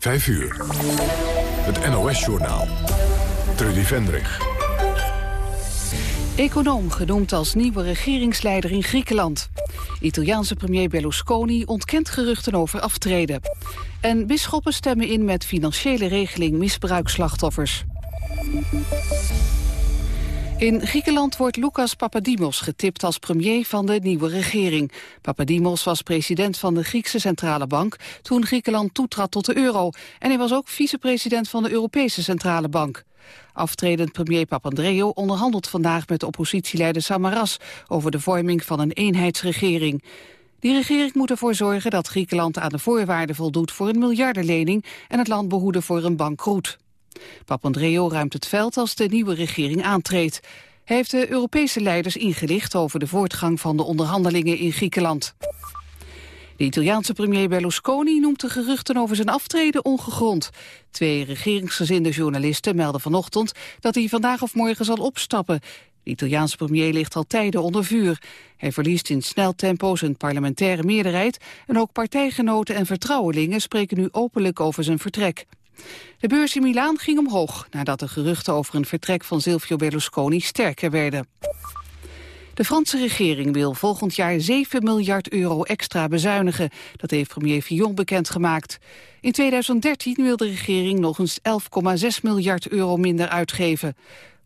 5 uur. Het NOS-journaal. Trudy Vendrig. Econoom genoemd als nieuwe regeringsleider in Griekenland. Italiaanse premier Berlusconi ontkent geruchten over aftreden. En bisschoppen stemmen in met financiële regeling misbruikslachtoffers. In Griekenland wordt Lucas Papadimos getipt als premier van de nieuwe regering. Papadimos was president van de Griekse Centrale Bank toen Griekenland toetrad tot de euro. En hij was ook vicepresident van de Europese Centrale Bank. Aftredend premier Papandreou onderhandelt vandaag met de oppositieleider Samaras over de vorming van een eenheidsregering. Die regering moet ervoor zorgen dat Griekenland aan de voorwaarden voldoet voor een miljardenlening en het land behoeden voor een bankroet. Papandreou ruimt het veld als de nieuwe regering aantreedt. Hij heeft de Europese leiders ingelicht over de voortgang van de onderhandelingen in Griekenland. De Italiaanse premier Berlusconi noemt de geruchten over zijn aftreden ongegrond. Twee regeringsgezinde journalisten melden vanochtend dat hij vandaag of morgen zal opstappen. De Italiaanse premier ligt al tijden onder vuur. Hij verliest in snel tempo zijn parlementaire meerderheid... en ook partijgenoten en vertrouwelingen spreken nu openlijk over zijn vertrek. De beurs in Milaan ging omhoog nadat de geruchten over een vertrek van Silvio Berlusconi sterker werden. De Franse regering wil volgend jaar 7 miljard euro extra bezuinigen. Dat heeft premier Fillon bekendgemaakt. In 2013 wil de regering nog eens 11,6 miljard euro minder uitgeven.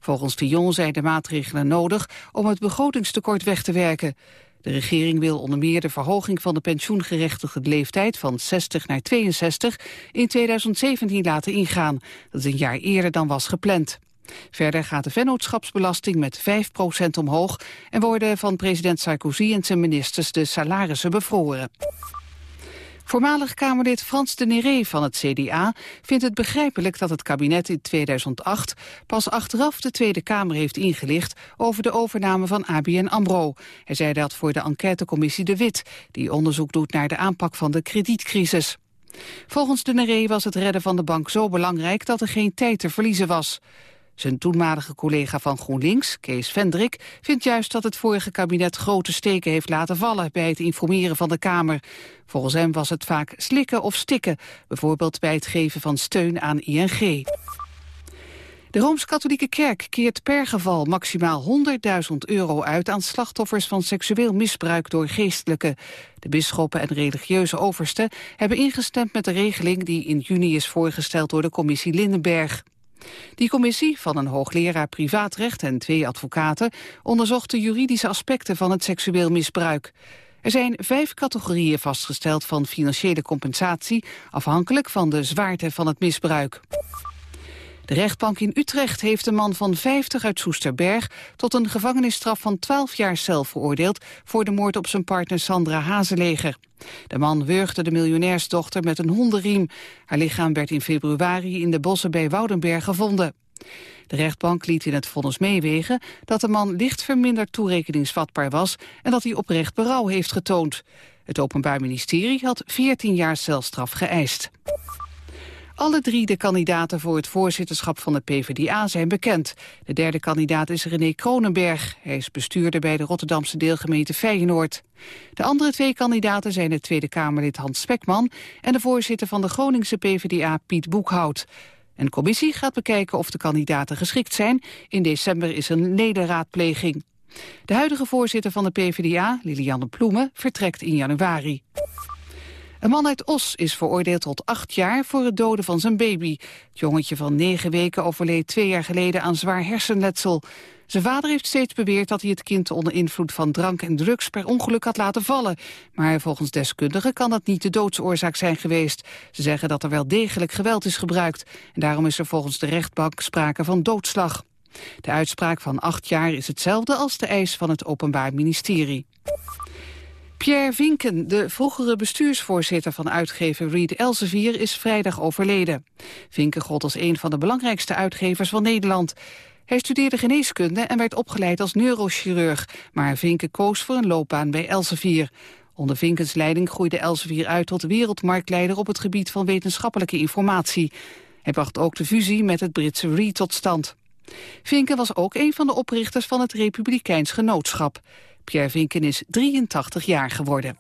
Volgens Fillon zijn de maatregelen nodig om het begrotingstekort weg te werken. De regering wil onder meer de verhoging van de pensioengerechtigde leeftijd van 60 naar 62 in 2017 laten ingaan. Dat is een jaar eerder dan was gepland. Verder gaat de vennootschapsbelasting met 5% omhoog... en worden van president Sarkozy en zijn ministers de salarissen bevroren. Voormalig Kamerlid Frans de Néré van het CDA vindt het begrijpelijk dat het kabinet in 2008 pas achteraf de Tweede Kamer heeft ingelicht over de overname van ABN AMRO. Hij zei dat voor de enquêtecommissie De Wit, die onderzoek doet naar de aanpak van de kredietcrisis. Volgens de Néré was het redden van de bank zo belangrijk dat er geen tijd te verliezen was. Zijn toenmalige collega van GroenLinks, Kees Vendrik, vindt juist dat het vorige kabinet grote steken heeft laten vallen bij het informeren van de Kamer. Volgens hem was het vaak slikken of stikken, bijvoorbeeld bij het geven van steun aan ING. De Rooms-Katholieke Kerk keert per geval maximaal 100.000 euro uit aan slachtoffers van seksueel misbruik door geestelijken. De bisschoppen en religieuze oversten hebben ingestemd met de regeling die in juni is voorgesteld door de commissie Lindenberg. Die commissie, van een hoogleraar privaatrecht en twee advocaten, onderzocht de juridische aspecten van het seksueel misbruik. Er zijn vijf categorieën vastgesteld van financiële compensatie, afhankelijk van de zwaarte van het misbruik. De rechtbank in Utrecht heeft een man van 50 uit Soesterberg tot een gevangenisstraf van 12 jaar cel veroordeeld voor de moord op zijn partner Sandra Hazeleger. De man wurgde de miljonairsdochter met een hondenriem. Haar lichaam werd in februari in de bossen bij Woudenberg gevonden. De rechtbank liet in het vonnis meewegen dat de man licht verminderd toerekeningsvatbaar was en dat hij oprecht berouw heeft getoond. Het Openbaar Ministerie had 14 jaar celstraf geëist. Alle drie de kandidaten voor het voorzitterschap van de PvdA zijn bekend. De derde kandidaat is René Kronenberg. Hij is bestuurder bij de Rotterdamse deelgemeente Feyenoord. De andere twee kandidaten zijn het Tweede Kamerlid Hans Spekman... en de voorzitter van de Groningse PvdA Piet Boekhout. Een commissie gaat bekijken of de kandidaten geschikt zijn. In december is een ledenraadpleging. De huidige voorzitter van de PvdA, Lilianne Ploemen, vertrekt in januari. Een man uit Os is veroordeeld tot acht jaar voor het doden van zijn baby. Het jongetje van negen weken overleed twee jaar geleden aan zwaar hersenletsel. Zijn vader heeft steeds beweerd dat hij het kind onder invloed van drank en drugs per ongeluk had laten vallen. Maar volgens deskundigen kan dat niet de doodsoorzaak zijn geweest. Ze zeggen dat er wel degelijk geweld is gebruikt. En daarom is er volgens de rechtbank sprake van doodslag. De uitspraak van acht jaar is hetzelfde als de eis van het Openbaar Ministerie. Pierre Vinken, de vroegere bestuursvoorzitter van uitgever Reed Elsevier, is vrijdag overleden. Vinken gold als een van de belangrijkste uitgevers van Nederland. Hij studeerde geneeskunde en werd opgeleid als neurochirurg, maar Vinken koos voor een loopbaan bij Elsevier. Onder Vinkens leiding groeide Elsevier uit tot wereldmarktleider op het gebied van wetenschappelijke informatie. Hij bracht ook de fusie met het Britse Reed tot stand. Vinken was ook een van de oprichters van het Republikeins Genootschap. Pierre Vinken is 83 jaar geworden.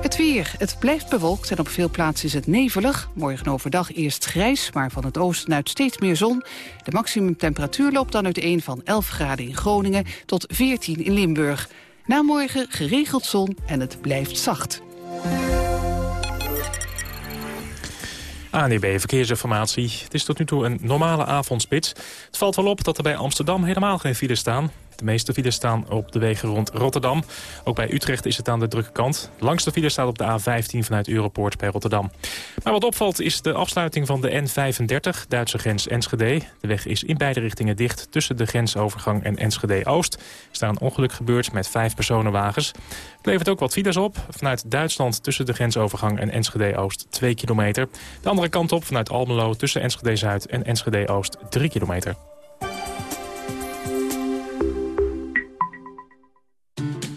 Het weer. Het blijft bewolkt en op veel plaatsen is het nevelig. Morgen overdag eerst grijs, maar van het oosten uit steeds meer zon. De maximumtemperatuur loopt dan uiteen van 11 graden in Groningen tot 14 in Limburg. Na morgen geregeld zon en het blijft zacht. ANEB Verkeersinformatie. Het is tot nu toe een normale avondspits. Het valt wel op dat er bij Amsterdam helemaal geen files staan. De meeste files staan op de wegen rond Rotterdam. Ook bij Utrecht is het aan de drukke kant. Langste file staat op de A15 vanuit Europoort bij Rotterdam. Maar wat opvalt is de afsluiting van de N35, Duitse grens Enschede. De weg is in beide richtingen dicht tussen de grensovergang en Enschede-Oost. Er staat een ongeluk gebeurd met vijf personenwagens. Het levert ook wat files op. Vanuit Duitsland tussen de grensovergang en Enschede-Oost 2 kilometer. De andere kant op vanuit Almelo tussen Enschede-Zuid en Enschede-Oost 3 kilometer.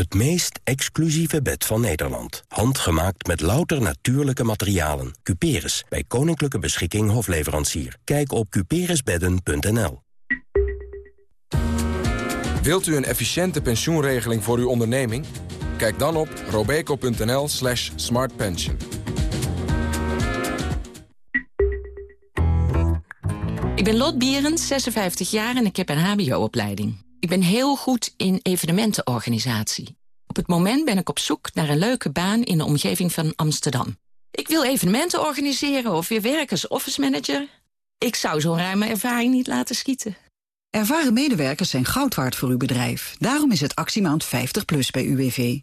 Het meest exclusieve bed van Nederland. Handgemaakt met louter natuurlijke materialen. Cuperus, bij Koninklijke Beschikking Hofleverancier. Kijk op cuperusbedden.nl Wilt u een efficiënte pensioenregeling voor uw onderneming? Kijk dan op robeco.nl slash smartpension. Ik ben Lot Bierens, 56 jaar en ik heb een hbo-opleiding. Ik ben heel goed in evenementenorganisatie. Op het moment ben ik op zoek naar een leuke baan in de omgeving van Amsterdam. Ik wil evenementen organiseren of weer werken als office manager. Ik zou zo'n ruime ervaring niet laten schieten. Ervaren medewerkers zijn goud waard voor uw bedrijf. Daarom is het actiemaand 50 plus bij UWV.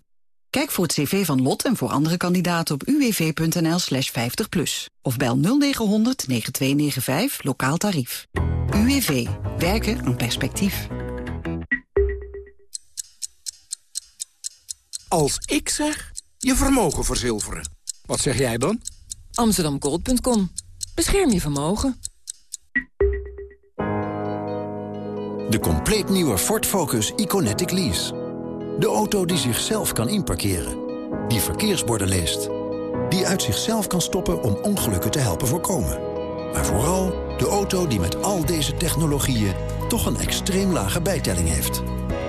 Kijk voor het cv van Lot en voor andere kandidaten op uwv.nl slash 50 plus. Of bel 0900 9295 lokaal tarief. UWV. Werken aan perspectief. Als ik zeg, je vermogen verzilveren. Wat zeg jij dan? Amsterdamgold.com. Bescherm je vermogen. De compleet nieuwe Ford Focus Iconetic Lease. De auto die zichzelf kan inparkeren. Die verkeersborden leest. Die uit zichzelf kan stoppen om ongelukken te helpen voorkomen. Maar vooral de auto die met al deze technologieën... toch een extreem lage bijtelling heeft.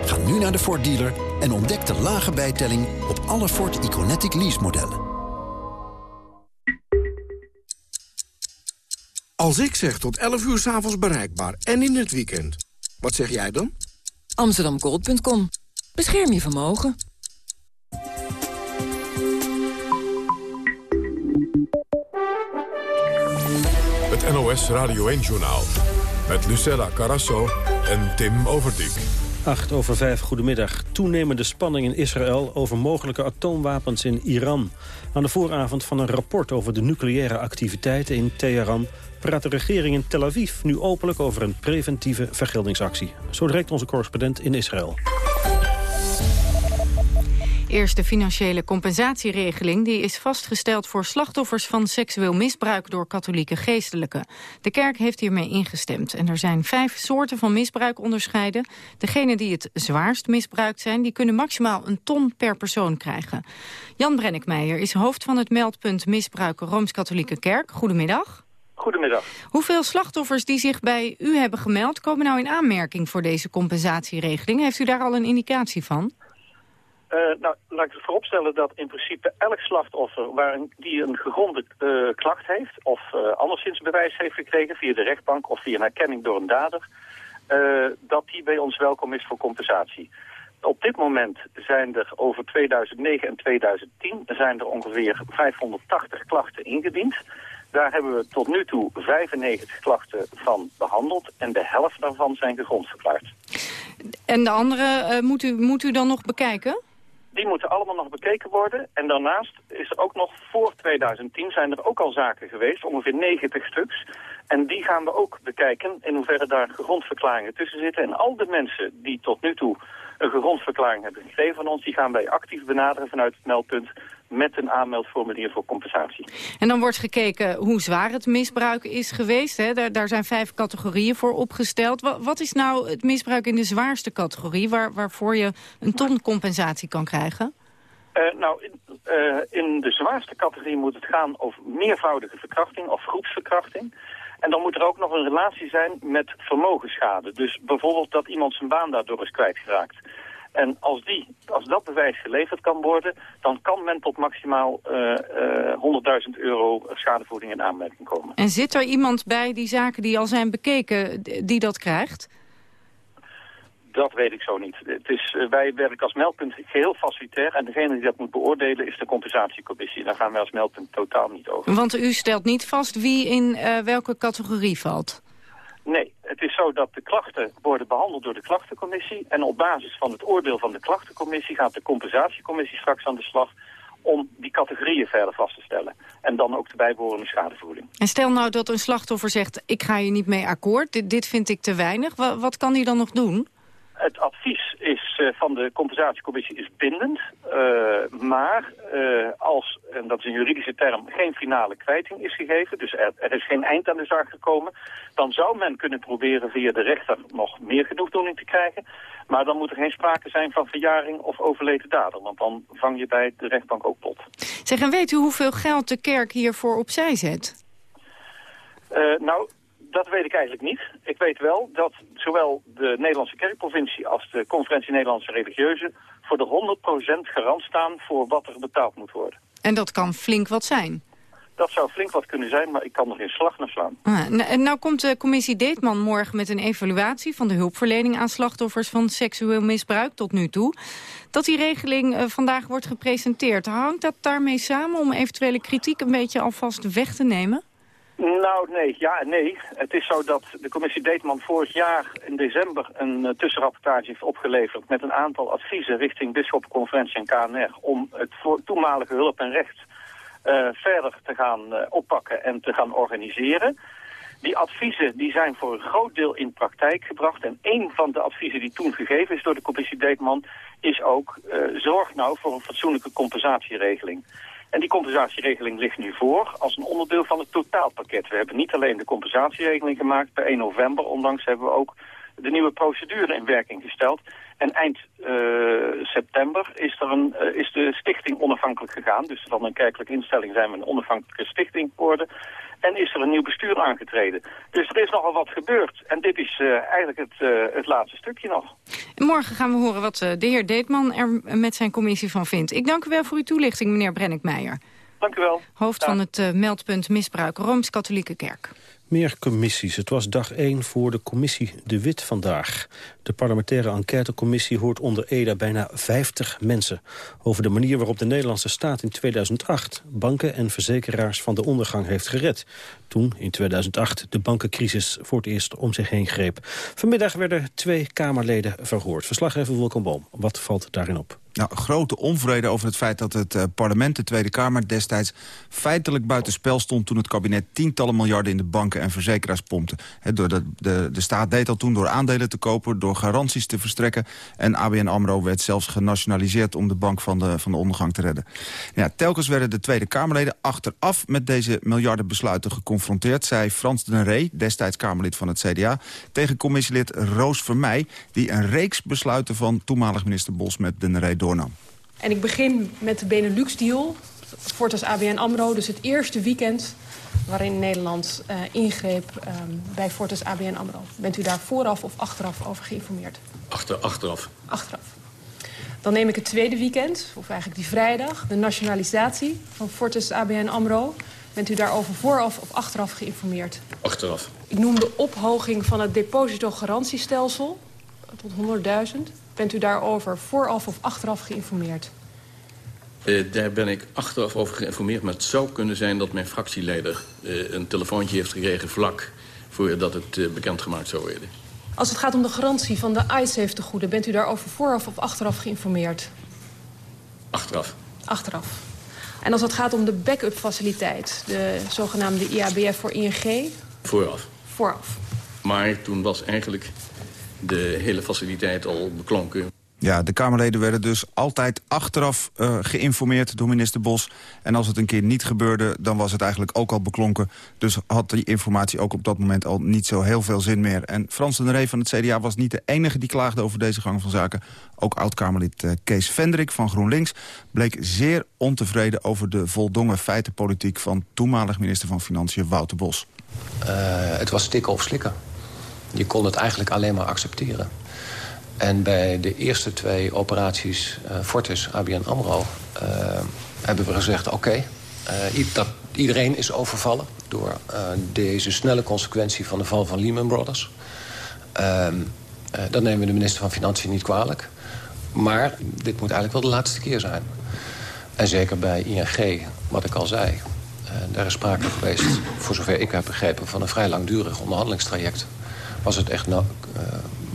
Ga nu naar de Ford dealer en ontdek de lage bijtelling op alle Ford Iconetic lease modellen. Als ik zeg tot 11 uur s'avonds bereikbaar en in het weekend, wat zeg jij dan? Amsterdamgold.com. Bescherm je vermogen. Het NOS Radio 1-journaal. Met Lucella Carasso en Tim Overdijk. 8 over 5, goedemiddag. Toenemende spanning in Israël over mogelijke atoomwapens in Iran. Aan de vooravond van een rapport over de nucleaire activiteiten in Teheran... praat de regering in Tel Aviv nu openlijk over een preventieve vergeldingsactie. Zo direct onze correspondent in Israël. Eerste financiële compensatieregeling die is vastgesteld voor slachtoffers van seksueel misbruik door katholieke geestelijken. De kerk heeft hiermee ingestemd en er zijn vijf soorten van misbruik onderscheiden. Degenen die het zwaarst misbruikt zijn, die kunnen maximaal een ton per persoon krijgen. Jan Brennickmeijer is hoofd van het meldpunt Misbruik Rooms-Katholieke Kerk. Goedemiddag. Goedemiddag. Hoeveel slachtoffers die zich bij u hebben gemeld... komen nou in aanmerking voor deze compensatieregeling? Heeft u daar al een indicatie van? Uh, nou, laat ik het vooropstellen dat in principe elk slachtoffer waar die een gegronde uh, klacht heeft... of uh, anderszins bewijs heeft gekregen via de rechtbank of via een herkenning door een dader... dat die bij ons welkom is voor compensatie. Op dit moment zijn er over 2009 en 2010 zijn er ongeveer 580 klachten ingediend. Daar hebben we tot nu toe 95 klachten van behandeld en de helft daarvan zijn gegrondverklaard. En de andere moet, u, moet u dan nog bekijken? Die moeten allemaal nog bekeken worden. En daarnaast is er ook nog voor 2010 zijn er ook al zaken geweest, ongeveer 90 stuks. En die gaan we ook bekijken in hoeverre daar grondverklaringen tussen zitten. En al de mensen die tot nu toe een grondverklaring hebben gegeven van ons, die gaan wij actief benaderen vanuit het meldpunt met een aanmeldformulier voor compensatie. En dan wordt gekeken hoe zwaar het misbruik is geweest. Hè? Daar, daar zijn vijf categorieën voor opgesteld. Wat, wat, is nou het misbruik in de zwaarste categorie... Waar, waarvoor je een ton compensatie kan krijgen? Uh, nou, in, uh, in de zwaarste categorie moet het gaan over meervoudige verkrachting of groepsverkrachting. En dan moet er ook nog een relatie zijn met vermogensschade. Dus bijvoorbeeld dat iemand zijn baan daardoor is kwijtgeraakt. En als, die, als dat bewijs geleverd kan worden, dan kan men tot maximaal uh, uh, 100.000 euro schadevergoeding in aanmerking komen. En zit er iemand bij die zaken die al zijn bekeken, die dat krijgt? Dat weet ik zo niet. Het is, uh, wij werken als meldpunt geheel facilitair en degene die dat moet beoordelen is de compensatiecommissie. Daar gaan wij als meldpunt totaal niet over. Want u stelt niet vast wie in uh, welke categorie valt? Nee, het is zo dat de klachten worden behandeld door de klachtencommissie. En op basis van het oordeel van de klachtencommissie gaat de compensatiecommissie straks aan de slag om die categorieën verder vast te stellen. En dan ook de bijbehorende schadevergoeding. En stel nou dat een slachtoffer zegt, ik ga hier niet mee akkoord, dit, dit vind ik te weinig. Wat, wat kan hij dan nog doen? Het advies is, uh, van de compensatiecommissie is bindend. Uh, maar uh, als, en dat is een juridische term, geen finale kwijting is gegeven... dus er, er, is geen eind aan de zaak gekomen... dan zou men kunnen proberen via de rechter nog meer genoegdoening te krijgen. Maar dan moet er geen sprake zijn van verjaring of overleden dader. Want dan vang je bij de rechtbank ook pot. Zeg, en weet u hoeveel geld de kerk hiervoor opzij zet? nou, dat weet ik eigenlijk niet. Ik weet wel dat zowel de Nederlandse kerkprovincie als de conferentie Nederlandse religieuzen voor de 100% garant staan voor wat er betaald moet worden. En dat kan flink wat zijn? Dat zou flink wat kunnen zijn, maar ik kan er geen slag naar slaan. Ah, en nou komt de commissie Deetman morgen met een evaluatie... van de hulpverlening aan slachtoffers van seksueel misbruik tot nu toe. Dat die regeling uh, vandaag wordt gepresenteerd, hangt dat daarmee samen... om eventuele kritiek een beetje alvast weg te nemen? Nou, nee. Ja nee. Het is zo dat de commissie Deetman vorig jaar in december een uh, tussenrapportage heeft opgeleverd met een aantal adviezen richting Bisschoppenconferentie en KNR om het toenmalige hulp en recht uh, verder te gaan uh, oppakken en te gaan organiseren. Die adviezen die zijn voor een groot deel in praktijk gebracht. En een van de adviezen die toen gegeven is door de commissie Deetman... is ook, zorg nou voor een fatsoenlijke compensatieregeling. En die compensatieregeling ligt nu voor als een onderdeel van het totaalpakket. We hebben niet alleen de compensatieregeling gemaakt. Per 1 november ondanks hebben we ook de nieuwe procedure in werking gesteld. En eind uh, september is, er een, uh, is de stichting onafhankelijk gegaan. Dus van een kerkelijke instelling zijn we een onafhankelijke stichting geworden. En is er een nieuw bestuur aangetreden. Dus er is nogal wat gebeurd. En dit is uh, eigenlijk het, het laatste stukje nog. Morgen gaan we horen wat de heer Deetman er met zijn commissie van vindt. Ik dank u wel voor uw toelichting, meneer Brennick-Meijer. Dank u wel. Hoofd ja. van het meldpunt Misbruik Rooms-Katholieke Kerk. Meer commissies. Het was dag 1 voor de commissie De Wit vandaag. De parlementaire enquêtecommissie hoort onder EDA bijna 50 mensen... over de manier waarop de Nederlandse staat in 2008... banken en verzekeraars van de ondergang heeft gered. Toen, in 2008, de bankencrisis voor het eerst om zich heen greep. Vanmiddag werden twee Kamerleden verhoord. Verslaggever Wilkom Boom, wat valt daarin op? Nou, grote onvrede over het feit dat het uh, parlement, de Tweede Kamer... destijds feitelijk buitenspel stond toen het kabinet tientallen miljarden in de banken en verzekeraars pompte. Door de, de, de staat deed al toen door aandelen te kopen, door garanties te verstrekken. En ABN AMRO werd zelfs genationaliseerd om de bank van de, van de ondergang te redden. Ja, telkens werden de Tweede Kamerleden achteraf met deze miljardenbesluiten geconfronteerd, zei Frans de Ree, destijds Kamerlid van het CDA, tegen commissielid Roos Vermeij, die een reeks besluiten van toenmalig minister Bos met de Ree doornam. En ik begin met de Benelux-deal, Fortas ABN AMRO, dus het eerste weekend waarin Nederland uh, ingreep um, bij Fortis ABN AMRO. Bent u daar vooraf of achteraf over geïnformeerd? Achter, achteraf. Achteraf. Dan neem ik het tweede weekend, of eigenlijk die vrijdag... de nationalisatie van Fortis ABN AMRO. Bent u daarover vooraf of achteraf geïnformeerd? Achteraf. Ik noem de ophoging van het depositogarantiestelsel tot 100.000. Bent u daarover vooraf of achteraf geïnformeerd? Uh, daar ben ik achteraf over geïnformeerd. Maar het zou kunnen zijn dat mijn fractieleider uh, een telefoontje heeft gekregen... vlak voordat het uh, bekendgemaakt zou worden. Als het gaat om de garantie van de iSafe tegoeden... bent u daarover vooraf of achteraf geïnformeerd? Achteraf. Achteraf. En als het gaat om de backup faciliteit... de zogenaamde IABF voor ING? Vooraf. Vooraf. Maar toen was eigenlijk de hele faciliteit al beklonken. Ja, de Kamerleden werden dus altijd achteraf uh, geïnformeerd door minister Bos. En als het een keer niet gebeurde, dan was het eigenlijk ook al beklonken. Dus had die informatie ook op dat moment al niet zo heel veel zin meer. En Frans de Ree van het CDA was niet de enige die klaagde over deze gang van zaken. Ook oud-Kamerlid uh, Kees Vendrik van GroenLinks bleek zeer ontevreden over de voldongen feitenpolitiek van toenmalig minister van Financiën Wouter Bos. Uh, het was stikken of slikken. Je kon het eigenlijk alleen maar accepteren. En bij de eerste twee operaties, uh, Fortis, ABN AMRO... Uh, hebben we gezegd, oké, okay, uh, dat iedereen is overvallen... door deze snelle consequentie van de val van Lehman Brothers. Ehm, dat nemen we de minister van Financiën niet kwalijk. Maar dit moet eigenlijk wel de laatste keer zijn. En zeker bij ING, wat ik al zei... daar is sprake geweest, voor zover ik heb begrepen... van een vrij langdurig onderhandelingstraject. Was het echt nou,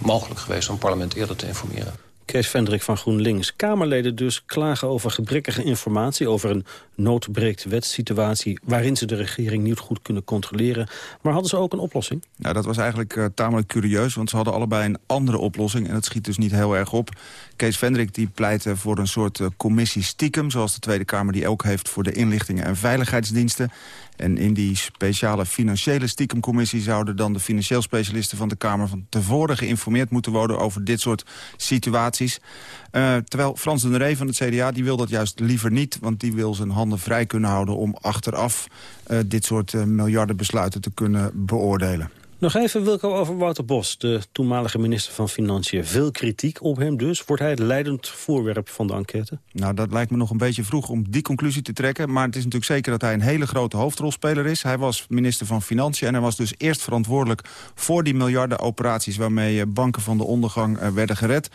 mogelijk geweest om het parlement eerder te informeren. Kees Vendrik van GroenLinks. Kamerleden dus klagen over gebrekkige informatie... over een noodbreekt wetssituatie... waarin ze de regering niet goed kunnen controleren. Maar hadden ze ook een oplossing? Nou, dat was eigenlijk uh, tamelijk curieus... want ze hadden allebei een andere oplossing... en dat schiet dus niet heel erg op. Kees Vendrik die pleitte voor een soort uh, commissie stiekem... zoals de Tweede Kamer die ook heeft voor de inlichtingen en veiligheidsdiensten. En in die speciale financiële stiekemcommissie... zouden dan de financieel specialisten van de Kamer van tevoren geïnformeerd moeten worden... over dit soort situaties. Uh, terwijl Frans de Ree van het CDA die wil dat juist liever niet... want die wil zijn handen vrij kunnen houden om achteraf... Uh, dit soort uh, miljardenbesluiten te kunnen beoordelen. Nog even Wilco over Wouter Bos, de toenmalige minister van Financiën. Veel kritiek op hem dus. Wordt hij het leidend voorwerp van de enquête? Nou, dat lijkt me nog een beetje vroeg om die conclusie te trekken. Maar het is natuurlijk zeker dat hij een hele grote hoofdrolspeler is. Hij was minister van Financiën en hij was dus eerst verantwoordelijk... voor die miljarden operaties waarmee banken van de ondergang werden gered.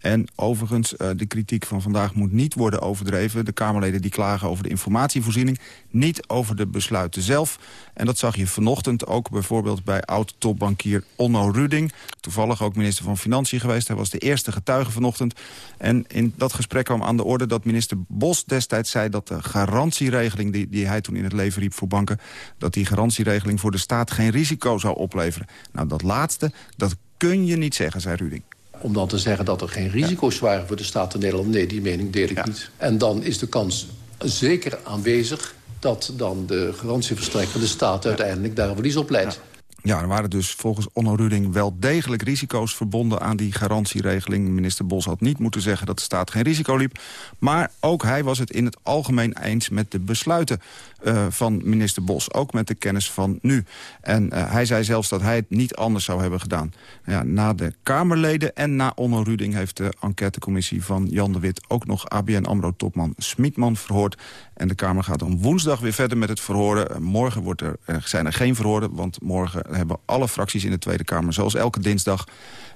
En overigens, uh, de kritiek van vandaag moet niet worden overdreven. De Kamerleden die klagen over de informatievoorziening, niet over de besluiten zelf. En dat zag je vanochtend ook bijvoorbeeld bij oud-topbankier Onno Ruding. Toevallig ook minister van Financiën geweest. Hij was de eerste getuige vanochtend. En in dat gesprek kwam aan de orde dat minister Bos destijds zei... dat de garantieregeling die, die hij toen in het leven riep voor banken... dat die garantieregeling voor de staat geen risico zou opleveren. Nou, dat laatste, dat kun je niet zeggen, zei Ruding om dan te zeggen dat er geen risico's waren voor de staat van Nederland. Nee, die mening deel ik niet. En dan is de kans zeker aanwezig dat dan de garantieverstrekker, de staat, uiteindelijk daar verlies op leidt. Ja, er waren dus volgens Onno Ruding wel degelijk risico's verbonden aan die garantieregeling. Minister Bos had niet moeten zeggen dat de staat geen risico liep. Maar ook hij was het in het algemeen eens met de besluiten uh, van minister Bos. Ook met de kennis van nu. En uh, hij zei zelfs dat hij het niet anders zou hebben gedaan. Ja, na de Kamerleden en na Onno Ruding heeft de enquêtecommissie van Jan de Wit... ook nog ABN AMRO-topman Smitman verhoord. En de Kamer gaat dan woensdag weer verder met het verhoren. Morgen wordt er, er zijn er geen verhoren, want morgen hebben alle fracties in de Tweede Kamer... zoals elke dinsdag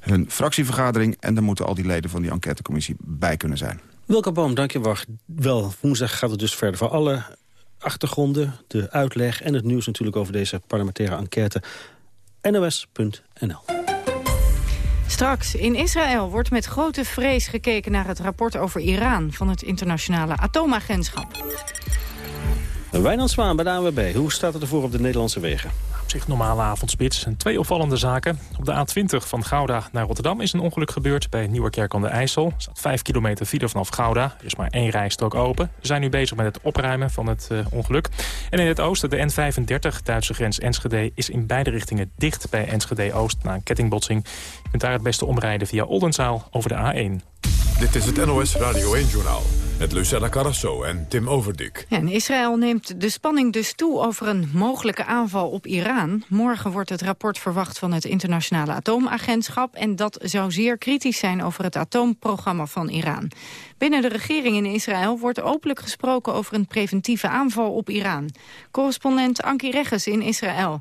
hun fractievergadering... en dan moeten al die leden van die enquêtecommissie bij kunnen zijn. Welke Boom, dank je wel. Woensdag gaat het dus verder voor alle achtergronden, de uitleg en het nieuws natuurlijk over deze parlementaire enquête. NOS.nl Straks, in Israël wordt met grote vrees gekeken naar het rapport over Iran... van het internationale atoomagentschap. Wijnand Zwaan bij de ANWB. Hoe staat het ervoor op de Nederlandse wegen? Op zich normale avondspits. Twee opvallende zaken. Op de A20 van Gouda naar Rotterdam is een ongeluk gebeurd... bij Nieuwerkerk aan de IJssel. Staat 5 kilometer file vanaf Gouda. Er is maar één rijstrook open. We zijn nu bezig met het opruimen van het uh, ongeluk. En in het oosten, de N35, Duitse grens Enschede... is in beide richtingen dicht bij Enschede-Oost na een kettingbotsing. Je kunt daar het beste omrijden via Oldenzaal over de A1. Dit is het NOS Radio 1-journaal met Lucella Carrasso en Tim Overdik. En Israël neemt de spanning dus toe over een mogelijke aanval op Iran. Morgen wordt het rapport verwacht van het internationale atoomagentschap... en dat zou zeer kritisch zijn over het atoomprogramma van Iran. Binnen de regering in Israël wordt openlijk gesproken over een preventieve aanval op Iran. Correspondent Anki Regges in Israël.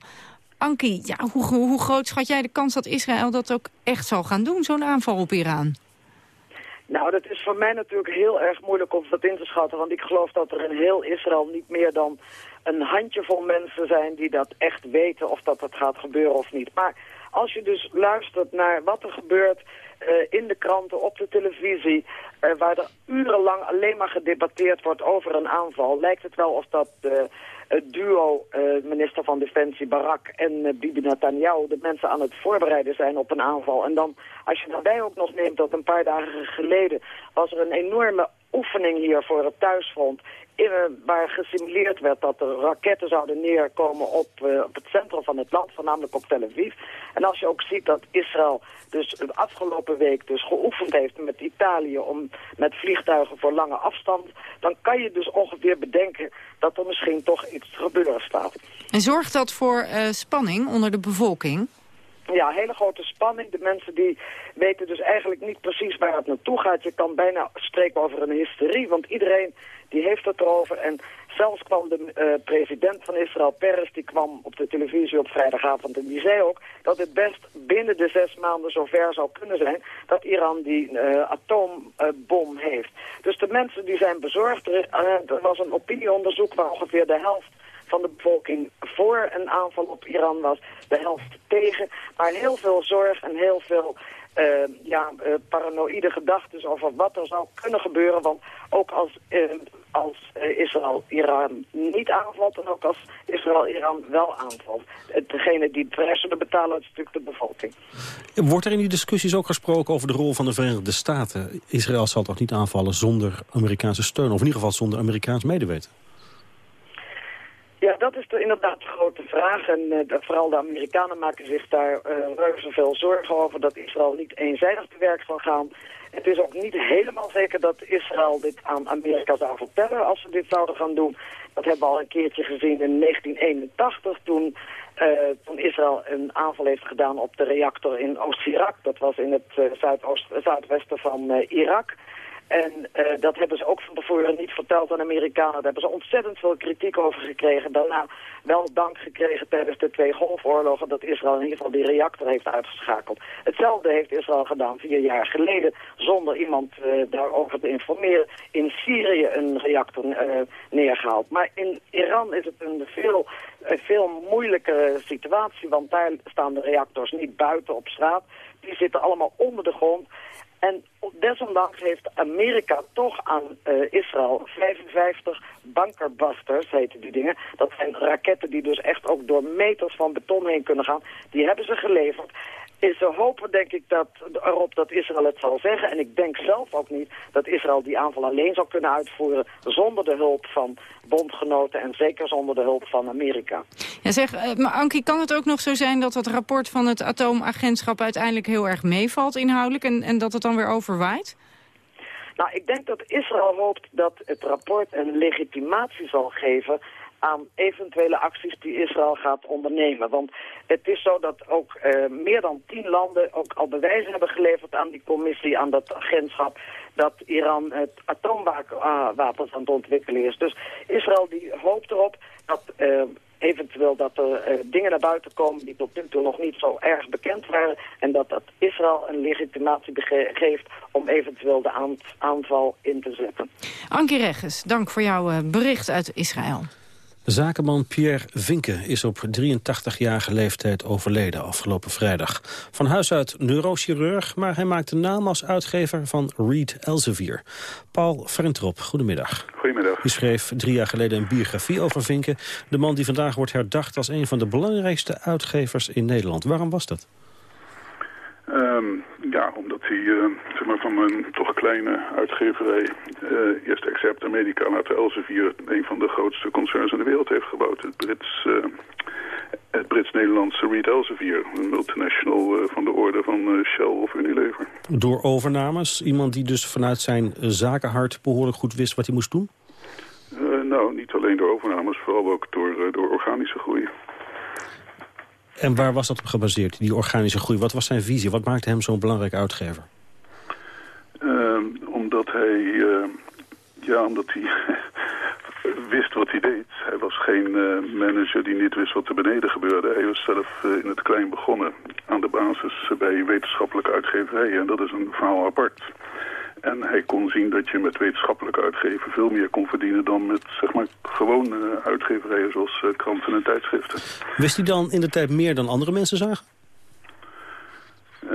Anki, ja, hoe, hoe groot schat jij de kans dat Israël dat ook echt zal gaan doen, zo'n aanval op Iran? Nou, dat is voor mij natuurlijk heel erg moeilijk om dat in te schatten. Want ik geloof dat er in heel Israël niet meer dan een handjevol mensen zijn die dat echt weten of dat het gaat gebeuren of niet. Maar als je dus luistert naar wat er gebeurt uh, in de kranten, op de televisie, uh, waar er urenlang alleen maar gedebatteerd wordt over een aanval, lijkt het wel of dat uh, het duo eh, minister van Defensie Barak en eh, Bibi Netanyahu... de mensen aan het voorbereiden zijn op een aanval. En dan, als je daarbij ook nog neemt dat een paar dagen geleden... was er een enorme oefening hier voor het thuisfront... Waar gesimuleerd werd dat er raketten zouden neerkomen op, uh, op het centrum van het land, voornamelijk op Tel Aviv. En als je ook ziet dat Israël dus de afgelopen week dus geoefend heeft met Italië om met vliegtuigen voor lange afstand, dan kan je dus ongeveer bedenken dat er misschien toch iets gebeuren staat. En zorgt dat voor uh, spanning onder de bevolking? Ja, hele grote spanning. De mensen die weten dus eigenlijk niet precies waar het naartoe gaat. Je kan bijna spreken over een hysterie, want iedereen die heeft het erover. En zelfs kwam de uh, president van Israël, Peres, die kwam op de televisie op vrijdagavond. En die zei ook dat het best binnen de zes maanden zover zou kunnen zijn dat Iran die uh, atoombom heeft. Dus de mensen die zijn bezorgd. Er, uh, er was een opinieonderzoek waar ongeveer de helft van de bevolking voor een aanval op Iran was, de helft tegen. Maar heel veel zorg en heel veel uh, ja, uh, paranoïde gedachten over wat er zou kunnen gebeuren. Want ook als, uh, als Israël Iran niet aanvalt en ook als Israël Iran wel aanvalt. Degene die zullen betalen is natuurlijk de bevolking. Wordt er in die discussies ook gesproken over de rol van de Verenigde Staten? Israël zal toch niet aanvallen zonder Amerikaanse steun, of in ieder geval zonder Amerikaans medeweten? Ja, dat is de, inderdaad de grote vraag. En uh, vooral de Amerikanen maken zich daar uh, reuze veel zorgen over dat Israël niet eenzijdig te werk zal gaan. Het is ook niet helemaal zeker dat Israël dit aan Amerika zou vertellen als ze dit zouden gaan doen. Dat hebben we al een keertje gezien in 1981 toen, uh, toen Israël een aanval heeft gedaan op de reactor in Oost-Irak. Dat was in het zuidoost, zuidwesten van Irak. En uh, dat hebben ze ook van tevoren niet verteld aan Amerikanen. Daar hebben ze ontzettend veel kritiek over gekregen. Daarna wel dank gekregen tijdens de twee golfoorlogen dat Israël in ieder geval die reactor heeft uitgeschakeld. Hetzelfde heeft Israël gedaan vier jaar geleden zonder iemand uh, daarover te informeren. In Syrië een reactor uh, neergehaald. Maar in Iran is het een veel, veel moeilijkere situatie, want daar staan de reactors niet buiten op straat. Die zitten allemaal onder de grond. En desondanks heeft Amerika toch aan uh, Israël 55 bunkerbusters, heten die dingen. Dat zijn raketten die dus echt ook door meters van beton heen kunnen gaan. Die hebben ze geleverd. Is ze hopen, denk ik, dat, erop dat Israël het zal zeggen. En ik denk zelf ook niet dat Israël die aanval alleen zal kunnen uitvoeren... zonder de hulp van bondgenoten en zeker zonder de hulp van Amerika. Ja, zeg, maar Ankie, kan het ook nog zo zijn dat het rapport van het atoomagentschap... uiteindelijk heel erg meevalt inhoudelijk en, en dat het dan weer overwaait? Nou, ik denk dat Israël hoopt dat het rapport een legitimatie zal geven aan eventuele acties die Israël gaat ondernemen. Want het is zo dat ook uh, meer dan tien landen ook al bewijzen hebben geleverd aan die commissie, aan dat agentschap, dat Iran het atoomwapens aan het ontwikkelen is. Dus Israël die hoopt erop dat uh, eventueel dat er dingen naar buiten komen die tot nu toe nog niet zo erg bekend waren. En dat dat Israël een legitimatie geeft om eventueel de aanval in te zetten. Ankie Regges, dank voor jouw bericht uit Israël. Zakenman Pierre Vinke is op 83-jarige leeftijd overleden afgelopen vrijdag. Van huis uit neurochirurg, maar hij maakte naam als uitgever van Reed Elsevier. Paul Frentrop, goedemiddag. Goedemiddag. U schreef drie jaar geleden een biografie over Vinke. De man die vandaag wordt herdacht als een van de belangrijkste uitgevers in Nederland. Waarom was dat? Um, ja, omdat hij uh, zeg maar van een toch kleine uitgeverij, uh, eerst Accept America, later Elsevier, een van de grootste concerns in de wereld heeft gebouwd. Het Brits, uh, het Brits-Nederlandse Reed Elsevier, een multinational van de orde van Shell of Unilever. Door overnames? Iemand die dus vanuit zijn zakenhart behoorlijk goed wist wat hij moest doen? nou, niet alleen door overnames, vooral ook door, door organische groei. En waar was dat op gebaseerd, die organische groei? Wat was zijn visie? Wat maakte hem zo'n belangrijk uitgever? Uh, omdat hij, uh, ja, omdat hij wist wat hij deed. Hij was geen uh, manager die niet wist wat er beneden gebeurde. Hij was zelf in het klein begonnen aan de basis bij wetenschappelijke uitgeverijen. En dat is een verhaal apart. En hij kon zien dat je met wetenschappelijk uitgeven veel meer kon verdienen dan met zeg maar, gewone uitgeverijen zoals uh, kranten en tijdschriften. Wist hij dan in de tijd meer dan andere mensen zagen? Uh,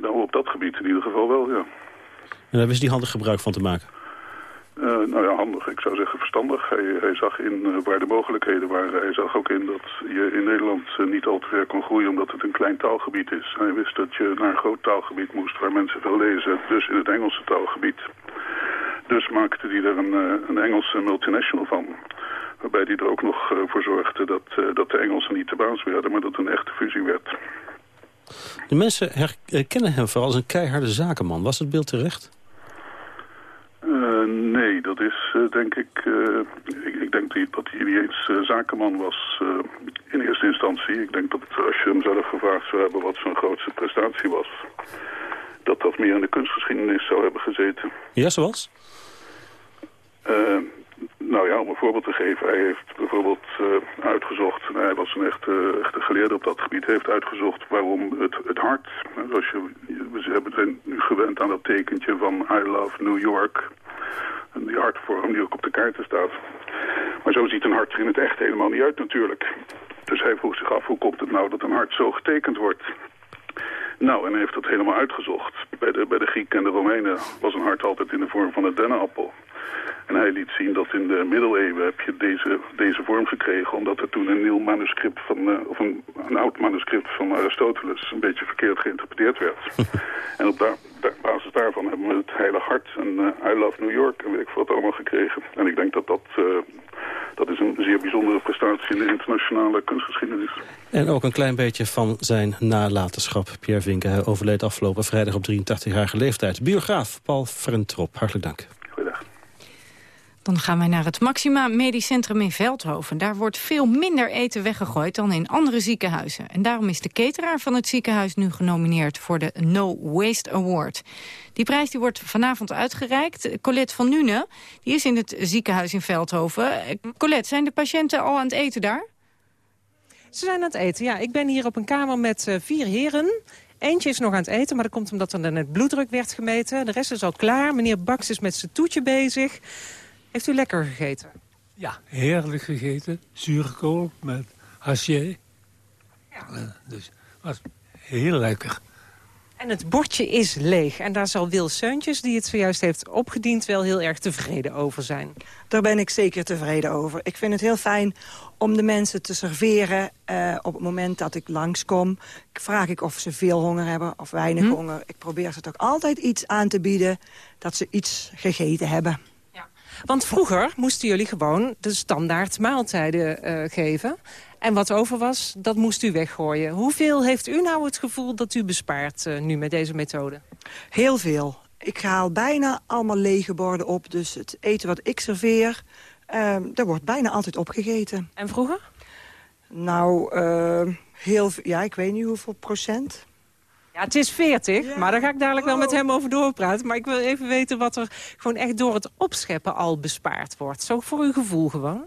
nou, op dat gebied in ieder geval wel, ja. En daar wist hij handig gebruik van te maken? Uh, nou ja, handig. Ik zou zeggen verstandig. Hij, zag in uh, waar de mogelijkheden waren. Hij zag ook in dat je in Nederland uh, niet al te ver kon groeien omdat het een klein taalgebied is. Hij wist dat je naar een groot taalgebied moest waar mensen veel lezen. Dus in het Engelse taalgebied. Dus maakte hij er een, een Engelse multinational van. Waarbij hij er ook nog voor zorgde dat, dat de Engelsen niet de baas werden, maar dat een echte fusie werd. De mensen herkennen hem vooral als een keiharde zakenman. Was het beeld terecht? Uh, nee, dat is uh, denk ik, uh, ik... Ik denk die, dat hij niet eens zakenman was in eerste instantie. Ik denk dat als je hem zelf gevraagd zou hebben wat zijn grootste prestatie was... dat dat meer in de kunstgeschiedenis zou hebben gezeten. Ja, zoals? Nou ja, om een voorbeeld te geven. Hij heeft bijvoorbeeld uitgezocht, en hij was een echte, echte geleerde op dat gebied... heeft uitgezocht waarom het, het hart... Zoals je, we zijn nu gewend aan dat tekentje van I love New York... En die hartvorm die ook op de kaarten staat. Maar zo ziet een hart er in het echt helemaal niet uit natuurlijk. Dus hij vroeg zich af, hoe komt het nou dat een hart zo getekend wordt? Nou, en hij heeft dat helemaal uitgezocht. Bij de, bij de Grieken en de Romeinen was een hart altijd in de vorm van een dennenappel. En hij liet zien dat in de middeleeuwen heb je deze, deze vorm gekregen... omdat er toen een nieuw manuscript van, uh, of een, een, oud manuscript van Aristoteles... een beetje verkeerd geïnterpreteerd werd. en op daar, daar, basis daarvan hebben we het Heilige Hart en uh, I Love New York... en weet ik wat allemaal gekregen. En ik denk dat dat, uh, dat is een zeer bijzondere prestatie in de internationale kunstgeschiedenis. En ook een klein beetje van zijn nalatenschap. Pierre Vinken overleed afgelopen vrijdag op 83-jarige leeftijd. Biograaf Paul Frentrop, hartelijk dank. Dan gaan wij naar het Maxima Medisch Centrum in Veldhoven. Daar wordt veel minder eten weggegooid dan in andere ziekenhuizen. En daarom is de cateraar van het ziekenhuis nu genomineerd voor de No Waste Award. Die prijs die wordt vanavond uitgereikt. Colette van Nune die is in het ziekenhuis in Veldhoven. Colette, zijn de patiënten al aan het eten daar? Ze zijn aan het eten, ja. Ik ben hier op een kamer met uh, vier heren. Eentje is nog aan het eten, maar dat komt omdat er net bloeddruk werd gemeten. De rest is al klaar. Meneer Baks is met zijn toetje bezig. Heeft u lekker gegeten? Ja, heerlijk gegeten. Zuurkool met haché. Ja. Uh, dus was heel lekker. En het bordje is leeg. En daar zal Wil Seuntjes, die het zojuist heeft opgediend... wel heel erg tevreden over zijn. Daar ben ik zeker tevreden over. Ik vind het heel fijn om de mensen te serveren uh, op het moment dat ik langskom. Vraag ik of ze veel honger hebben of weinig hm? honger. Ik probeer ze toch altijd iets aan te bieden dat ze iets gegeten hebben. Want vroeger moesten jullie gewoon de standaard maaltijden uh, geven. En wat over was, dat moest u weggooien. Hoeveel heeft u nou het gevoel dat u bespaart uh, nu met deze methode? Heel veel. Ik haal bijna allemaal lege borden op. Dus het eten wat ik serveer, uh, daar wordt bijna altijd opgegeten. En vroeger? Nou, uh, heel, ja, ik weet niet hoeveel procent. Ja, het is 40, maar daar ga ik dadelijk wel met hem over doorpraten. Maar ik wil even weten wat er gewoon echt door het opscheppen al bespaard wordt. Zo voor uw gevoel gewoon.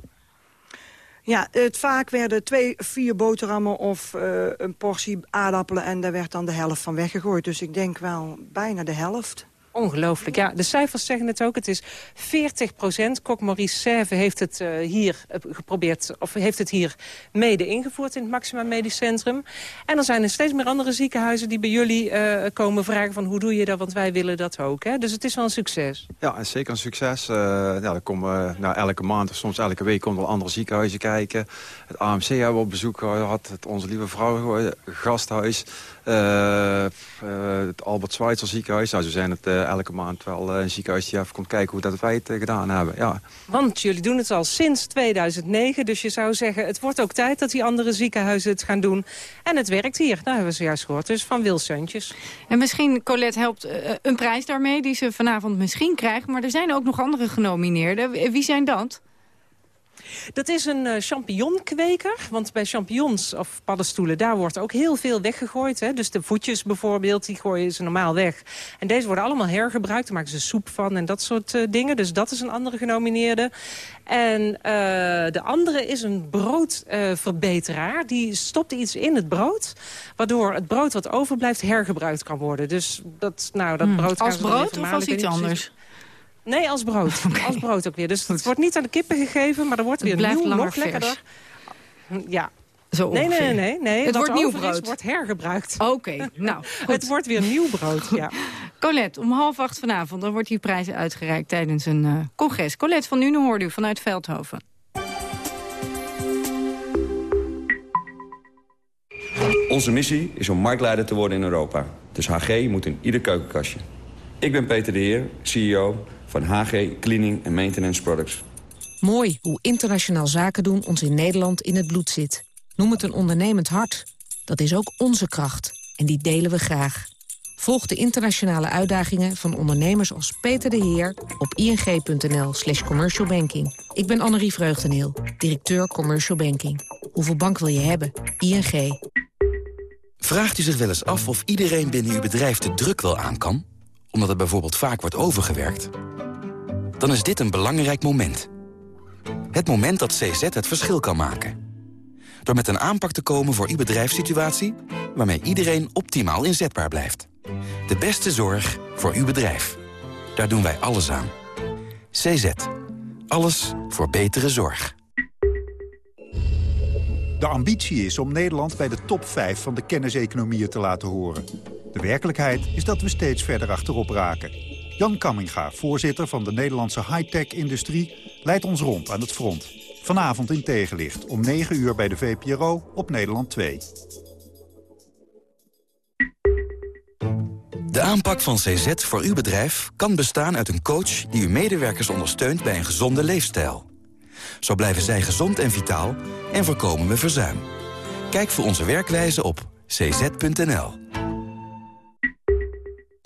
Ja, het, vaak werden twee, vier boterhammen of uh, een portie aardappelen... en daar werd dan de helft van weggegooid. Dus ik denk wel bijna de helft. Ongelooflijk, ja. De cijfers zeggen het ook. Het is 40 procent. Kok Maurice Serve heeft het uh, hier geprobeerd, of heeft het hier mede ingevoerd in het Maxima Medisch Centrum. En er zijn er steeds meer andere ziekenhuizen die bij jullie uh, komen vragen van hoe doe je dat, want wij willen dat ook. Hè? Dus het is wel een succes. Ja, zeker een succes. Uh, dan komen nou, elke maand of soms elke week komen wel andere ziekenhuizen kijken. Het AMC hebben we op bezoek gehad, het Onze Lieve Vrouw gasthuis. Uh, het Albert Schweitzer ziekenhuis. Nou, zo zijn het uh, elke maand wel een ziekenhuis die even komt kijken hoe dat wij het gedaan hebben. Ja. Want jullie doen het al sinds 2009. Dus je zou zeggen, het wordt ook tijd dat die andere ziekenhuizen het gaan doen. En het werkt hier. Dat hebben we zojuist gehoord. Dus van Wil Seuntjes. En misschien, Colette, helpt uh, een prijs daarmee die ze vanavond misschien krijgen. Maar er zijn ook nog andere genomineerden. Wie zijn dat? Dat is een uh, champignonkweker. Want bij champignons of paddenstoelen, daar wordt ook heel veel weggegooid. Hè? Dus de voetjes bijvoorbeeld, die gooien ze normaal weg. En deze worden allemaal hergebruikt. Daar maken ze soep van en dat soort uh, dingen. Dus dat is een andere genomineerde. En uh, de andere is een broodverbeteraar. die stopt iets in het brood. Waardoor het brood wat overblijft hergebruikt kan worden. Dus dat, nou, dat brood... Hmm. Als brood of als iets anders? Nee, als brood. Okay. Als brood ook weer. Dus het wordt niet aan de kippen gegeven, maar er wordt weer nieuw, nog lekkerder. Ja, zo nee, nee, nee, nee. Het Wat wordt nieuw brood. Is, wordt hergebruikt. Oké, okay, nou. het wordt weer nieuw brood, ja. Colette, om half acht vanavond dan wordt die prijs uitgereikt tijdens een uh, congres. Colette van Nuenen hoorde u vanuit Veldhoven. Onze missie is om marktleider te worden in Europa. Dus HG moet in ieder keukenkastje. Ik ben Peter de Heer, CEO van HG Cleaning and Maintenance Products. Mooi hoe internationaal zaken doen ons in Nederland in het bloed zit. Noem het een ondernemend hart. Dat is ook onze kracht. En die delen we graag. Volg de internationale uitdagingen van ondernemers als Peter de Heer... op ing.nl slash commercialbanking. Ik ben Annerie Vreugdeneel, directeur Commercial Banking. Hoeveel bank wil je hebben? ING. Vraagt u zich wel eens af of iedereen binnen uw bedrijf de druk wel aan kan? Omdat het bijvoorbeeld vaak wordt overgewerkt? Dan is dit een belangrijk moment. Het moment dat CZ het verschil kan maken. Door met een aanpak te komen voor uw bedrijfssituatie... waarmee iedereen optimaal inzetbaar blijft. De beste zorg voor uw bedrijf. Daar doen wij alles aan. CZ. Alles voor betere zorg. De ambitie is om Nederland bij de top 5 van de kenniseconomieën te laten horen. De werkelijkheid is dat we steeds verder achterop raken. Jan Kamminga, voorzitter van de Nederlandse high-tech-industrie... leidt ons rond aan het front. Vanavond in tegenlicht, om 9 uur bij de VPRO op Nederland 2. De aanpak van CZ voor uw bedrijf kan bestaan uit een coach... die uw medewerkers ondersteunt bij een gezonde leefstijl. Zo blijven zij gezond en vitaal en voorkomen we verzuim. Kijk voor onze werkwijze op cz.nl.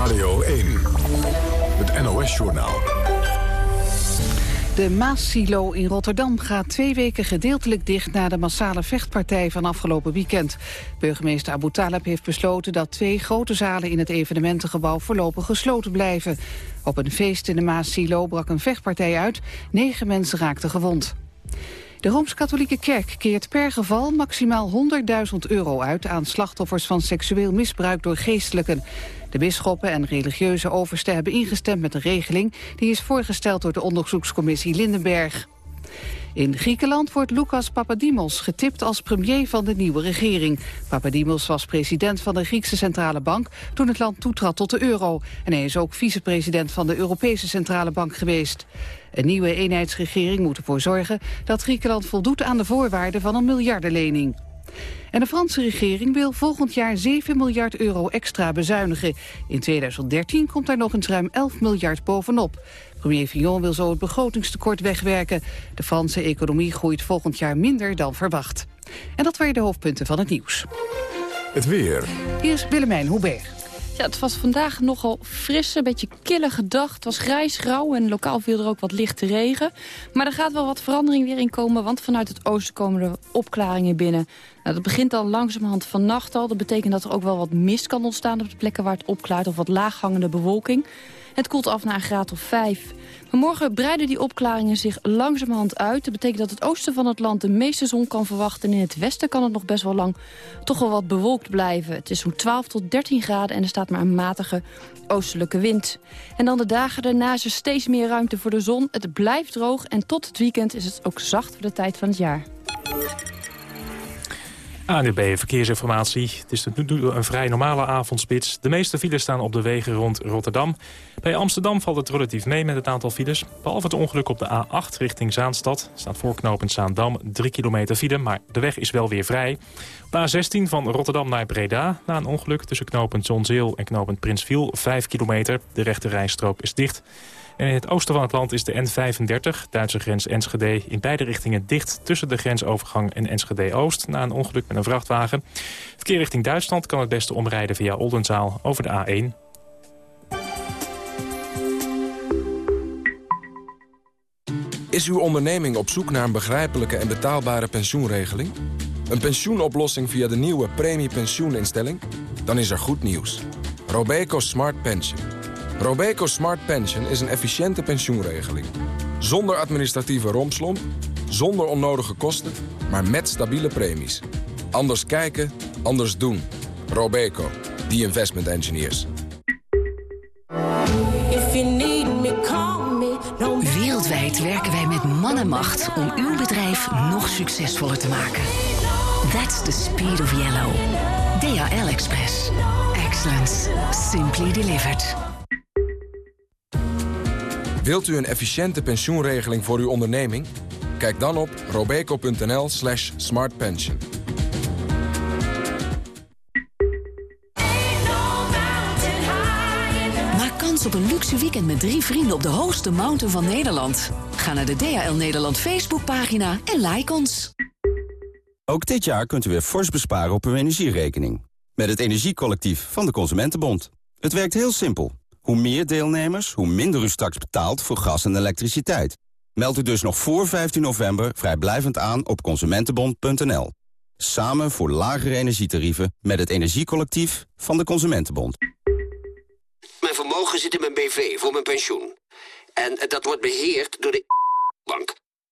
Radio 1, het NOS-journaal. De Maassilo in Rotterdam gaat twee weken gedeeltelijk dicht... na de massale vechtpartij van afgelopen weekend. Burgemeester Abu Talib heeft besloten dat twee grote zalen... in het evenementengebouw voorlopig gesloten blijven. Op een feest in de Maassilo brak een vechtpartij uit. Negen mensen raakten gewond. De Rooms-Katholieke Kerk keert per geval maximaal 100.000 euro uit... aan slachtoffers van seksueel misbruik door geestelijken. De bisschoppen en religieuze oversten hebben ingestemd met een regeling... die is voorgesteld door de onderzoekscommissie Lindenberg. In Griekenland wordt Lucas Papadimos getipt als premier van de nieuwe regering. Papadimos was president van de Griekse Centrale Bank toen het land toetrad tot de euro. En hij is ook vicepresident van de Europese Centrale Bank geweest. Een nieuwe eenheidsregering moet ervoor zorgen dat Griekenland voldoet aan de voorwaarden van een miljardenlening. En de Franse regering wil volgend jaar 7 miljard euro extra bezuinigen. In 2013 komt daar nog eens ruim 11 miljard bovenop. Premier Fillon wil zo het begrotingstekort wegwerken. De Franse economie groeit volgend jaar minder dan verwacht. En dat waren de hoofdpunten van het nieuws. Het weer. Hier is Willemijn Hubert. Het was vandaag nogal frisse, een beetje kille gedag. Het was grijs, grauw en lokaal viel er ook wat lichte regen. Maar er gaat wel wat verandering weer in komen, want vanuit het oosten komen er opklaringen binnen. Nou, dat begint al langzamerhand vannacht al. Dat betekent dat er ook wel wat mist kan ontstaan op de plekken waar het opklaart... of wat laaghangende bewolking. Het koelt af naar een graad of 5. Maar morgen breiden die opklaringen zich langzamerhand uit. Dat betekent dat het oosten van het land de meeste zon kan verwachten. En in het westen kan het nog best wel lang toch wel wat bewolkt blijven. Het is zo'n 12 tot 13 graden en er staat maar een matige oostelijke wind. En dan de dagen daarna is er steeds meer ruimte voor de zon. Het blijft droog en tot het weekend is het ook zacht voor de tijd van het jaar. ANUB Verkeersinformatie. Het is een vrij normale avondspits. De meeste files staan op de wegen rond Rotterdam. Bij Amsterdam valt het relatief mee met het aantal files. Behalve het ongeluk op de A8 richting Zaanstad... staat voorknopend Zaandam 3 kilometer file, maar de weg is wel weer vrij. Op de A16 van Rotterdam naar Breda... na een ongeluk tussen knopend Zonzeel en knopend Prinsviel 5 kilometer. De rechte rijstrook is dicht... En in het oosten van het land is de N35, Duitse grens Enschede... in beide richtingen dicht tussen de grensovergang en Enschede-Oost... na een ongeluk met een vrachtwagen. Verkeer richting Duitsland kan het beste omrijden via Oldenzaal over de A1. Is uw onderneming op zoek naar een begrijpelijke en betaalbare pensioenregeling? Een pensioenoplossing via de nieuwe premiepensioeninstelling? Dan is er goed nieuws. Robeco Smart Pension. Robeco Smart Pension is een efficiënte pensioenregeling. Zonder administratieve rompslomp, zonder onnodige kosten, maar met stabiele premies. Anders kijken, anders doen. Robeco, the investment engineers. Wereldwijd werken wij met man en macht om uw bedrijf nog succesvoller te maken. That's the speed of yellow. DHL Express. Excellence. Simply delivered. Wilt u een efficiënte pensioenregeling voor uw onderneming? Kijk dan op robeco.nl slash smartpension. Maak kans op een luxe weekend met drie vrienden op de hoogste mountain van Nederland. Ga naar de DHL Nederland Facebookpagina en like ons. Ook dit jaar kunt u weer fors besparen op uw energierekening. Met het Energiecollectief van de Consumentenbond. Het werkt heel simpel. Hoe meer deelnemers, hoe minder u straks betaalt voor gas en elektriciteit. Meld u dus nog voor 15 november vrijblijvend aan op consumentenbond.nl. Samen voor lagere energietarieven met het Energiecollectief van de Consumentenbond. Mijn vermogen zit in mijn BV voor mijn pensioen. En dat wordt beheerd door de bank.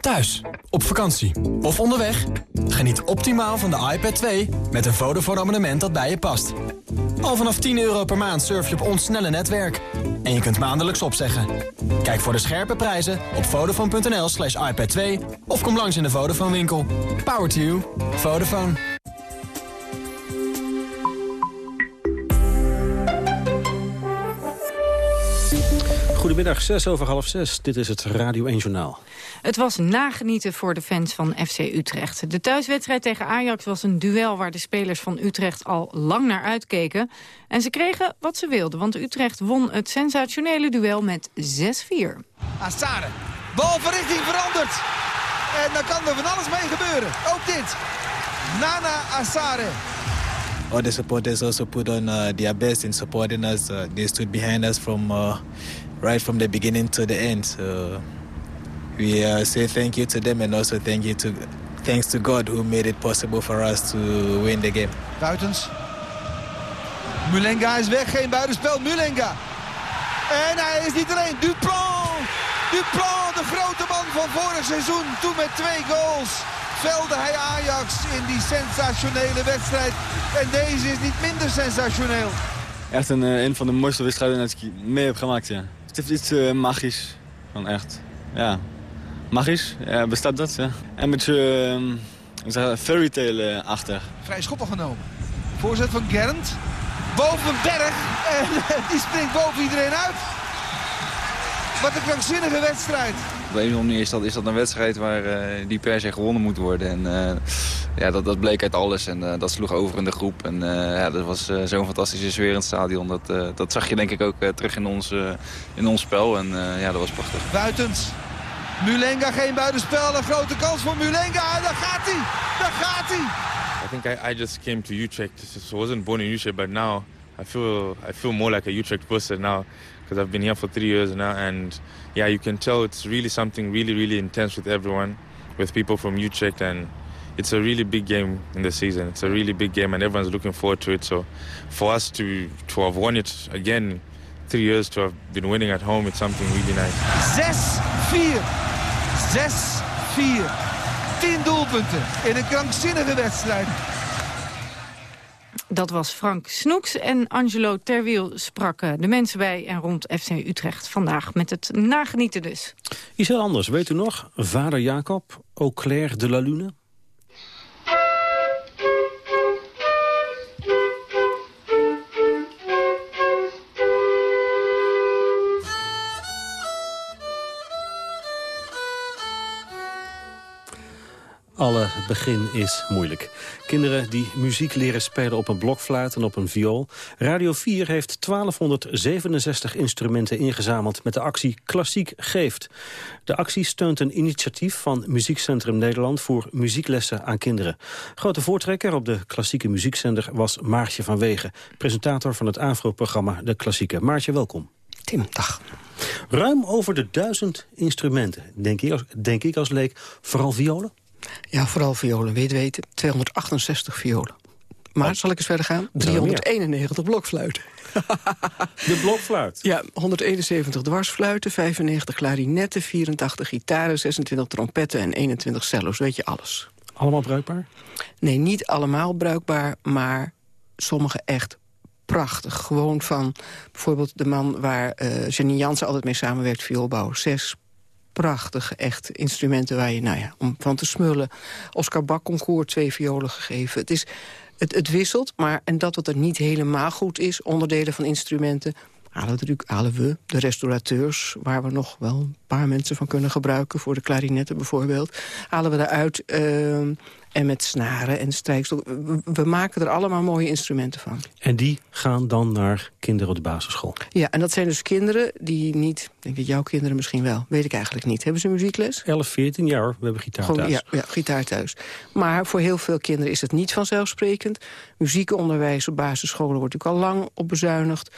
Thuis, op vakantie of onderweg? Geniet optimaal van de iPad 2 met een Vodafone abonnement dat bij je past. Al vanaf 10 euro per maand surf je op ons snelle netwerk. En je kunt maandelijks opzeggen. Kijk voor de scherpe prijzen op vodafone.nl slash iPad 2 of kom langs in de Vodafone winkel. Power to you. Vodafone. Goedemiddag, 6 over half 6. Dit is het Radio 1 Journaal. Het was nagenieten voor de fans van FC Utrecht. De thuiswedstrijd tegen Ajax was een duel waar de spelers van Utrecht al lang naar uitkeken. En ze kregen wat ze wilden, want Utrecht won het sensationele duel met 6-4. Assare, bal van richting veranderd. En dan kan er van alles mee gebeuren. Ook dit. Nana Assare. all the supporters also put on uh, their best in supporting us. Uh, they stood behind us from uh, right from the beginning to the end. So we uh, say thank you to them and also thank you to thanks to God who made it possible for us to win the game. Buitens. Mulenga is weg, geen buitenspel. Mulenga. En hij is niet alleen. Duplan. Duplan, de grote man van vorig seizoen. Toen met twee goals velde hij Ajax in die sensationele wedstrijd. En deze is niet minder sensationeel. Echt een, eh, een van de mooiste wedstrijden dat ik mee heb gemaakt, ja. Het heeft iets uh, magisch. Van echt, ja. Magisch, ja, bestaat dat, ja. En een beetje, uh, fairy tale-achtig. Vrij schoppen genomen. Voorzet van Gernd. Boven een berg. En die springt boven iedereen uit. Wat een krankzinnige wedstrijd. Op een of andere manier is dat, is dat een wedstrijd waar uh, die per se gewonnen moet worden. En uh, ja, dat, dat bleek uit alles en uh, dat sloeg over in de groep. En ja, dat was zo'n fantastische sfeer in het stadion. Dat, dat zag je denk ik ook terug in ons, in ons spel. En ja, dat was prachtig. Buitens. Mulenga geen buitenspel. Een grote kans voor Mulenga. Daar gaat hij. Daar gaat hij. I think I, I just came to Utrecht. So I wasn't born in Utrecht, but now I feel I feel more like a Utrecht person now because I've been here for three years now. And yeah, you can tell it's really something really, really intense with everyone, with people from Utrecht. And it's a really big game in the season. It's a really big game and everyone's looking forward to it. So for us to, to have won it again, three years to have been winning at home, it's something really nice. 6-4. 6-4. 10 doelpunten in een krankzinnige wedstrijd. Dat was Frank Snoeks en Angelo Terwiel sprak de mensen bij en rond FC Utrecht vandaag met het nagenieten dus. Iets heel anders, weet u nog? Vader Jacob, Auclair de la Lune. Alle begin is moeilijk. Kinderen die muziek leren spelen op een blokfluit en op een viool. Radio 4 heeft 1267 instrumenten ingezameld met de actie Klassiek Geeft. De actie steunt een initiatief van Muziekcentrum Nederland voor muzieklessen aan kinderen. Grote voortrekker op de klassieke muziekzender was Maartje van Wegen, presentator van het AVRO-programma De Klassieke. Maartje, welkom. Tim, dag. Ruim over de duizend instrumenten, denk ik, als, denk ik als leek, vooral violen? Ja, vooral violen. Weet weten, 268 violen. Maar, Oh. zal ik eens verder gaan? Er zijn er 391 blokfluiten. De blokfluit? Ja, 171 dwarsfluiten, 95 klarinetten, 84 gitaren, 26 trompetten en 21 cello's. Weet je alles. Allemaal bruikbaar? Nee, niet allemaal bruikbaar, maar sommige echt prachtig. Gewoon van bijvoorbeeld de man waar eh Janine Jansen altijd mee samenwerkt, vioolbouw. Zes prachtige, echt instrumenten waar je, nou ja, om van te smullen. Oscar Bak Concours, twee violen gegeven. Het, is, het, het wisselt, maar en dat wat er niet helemaal goed is... onderdelen van instrumenten, halen halen we de restaurateurs... waar we nog wel een paar mensen van kunnen gebruiken... voor de klarinetten bijvoorbeeld, halen we eruit... ehm, en met snaren en strijkstokken. We, we maken er allemaal mooie instrumenten van. En die gaan dan naar kinderen op de basisschool. Ja, en dat zijn dus kinderen die niet... Denk dat jouw kinderen misschien wel, weet ik eigenlijk niet. Hebben ze muziekles? 11, 14 jaar, we hebben gitaar Gewoon, thuis. ja, ja, gitaar thuis. Maar voor heel veel kinderen is het niet vanzelfsprekend. Muziekonderwijs op basisscholen wordt natuurlijk al lang op bezuinigd.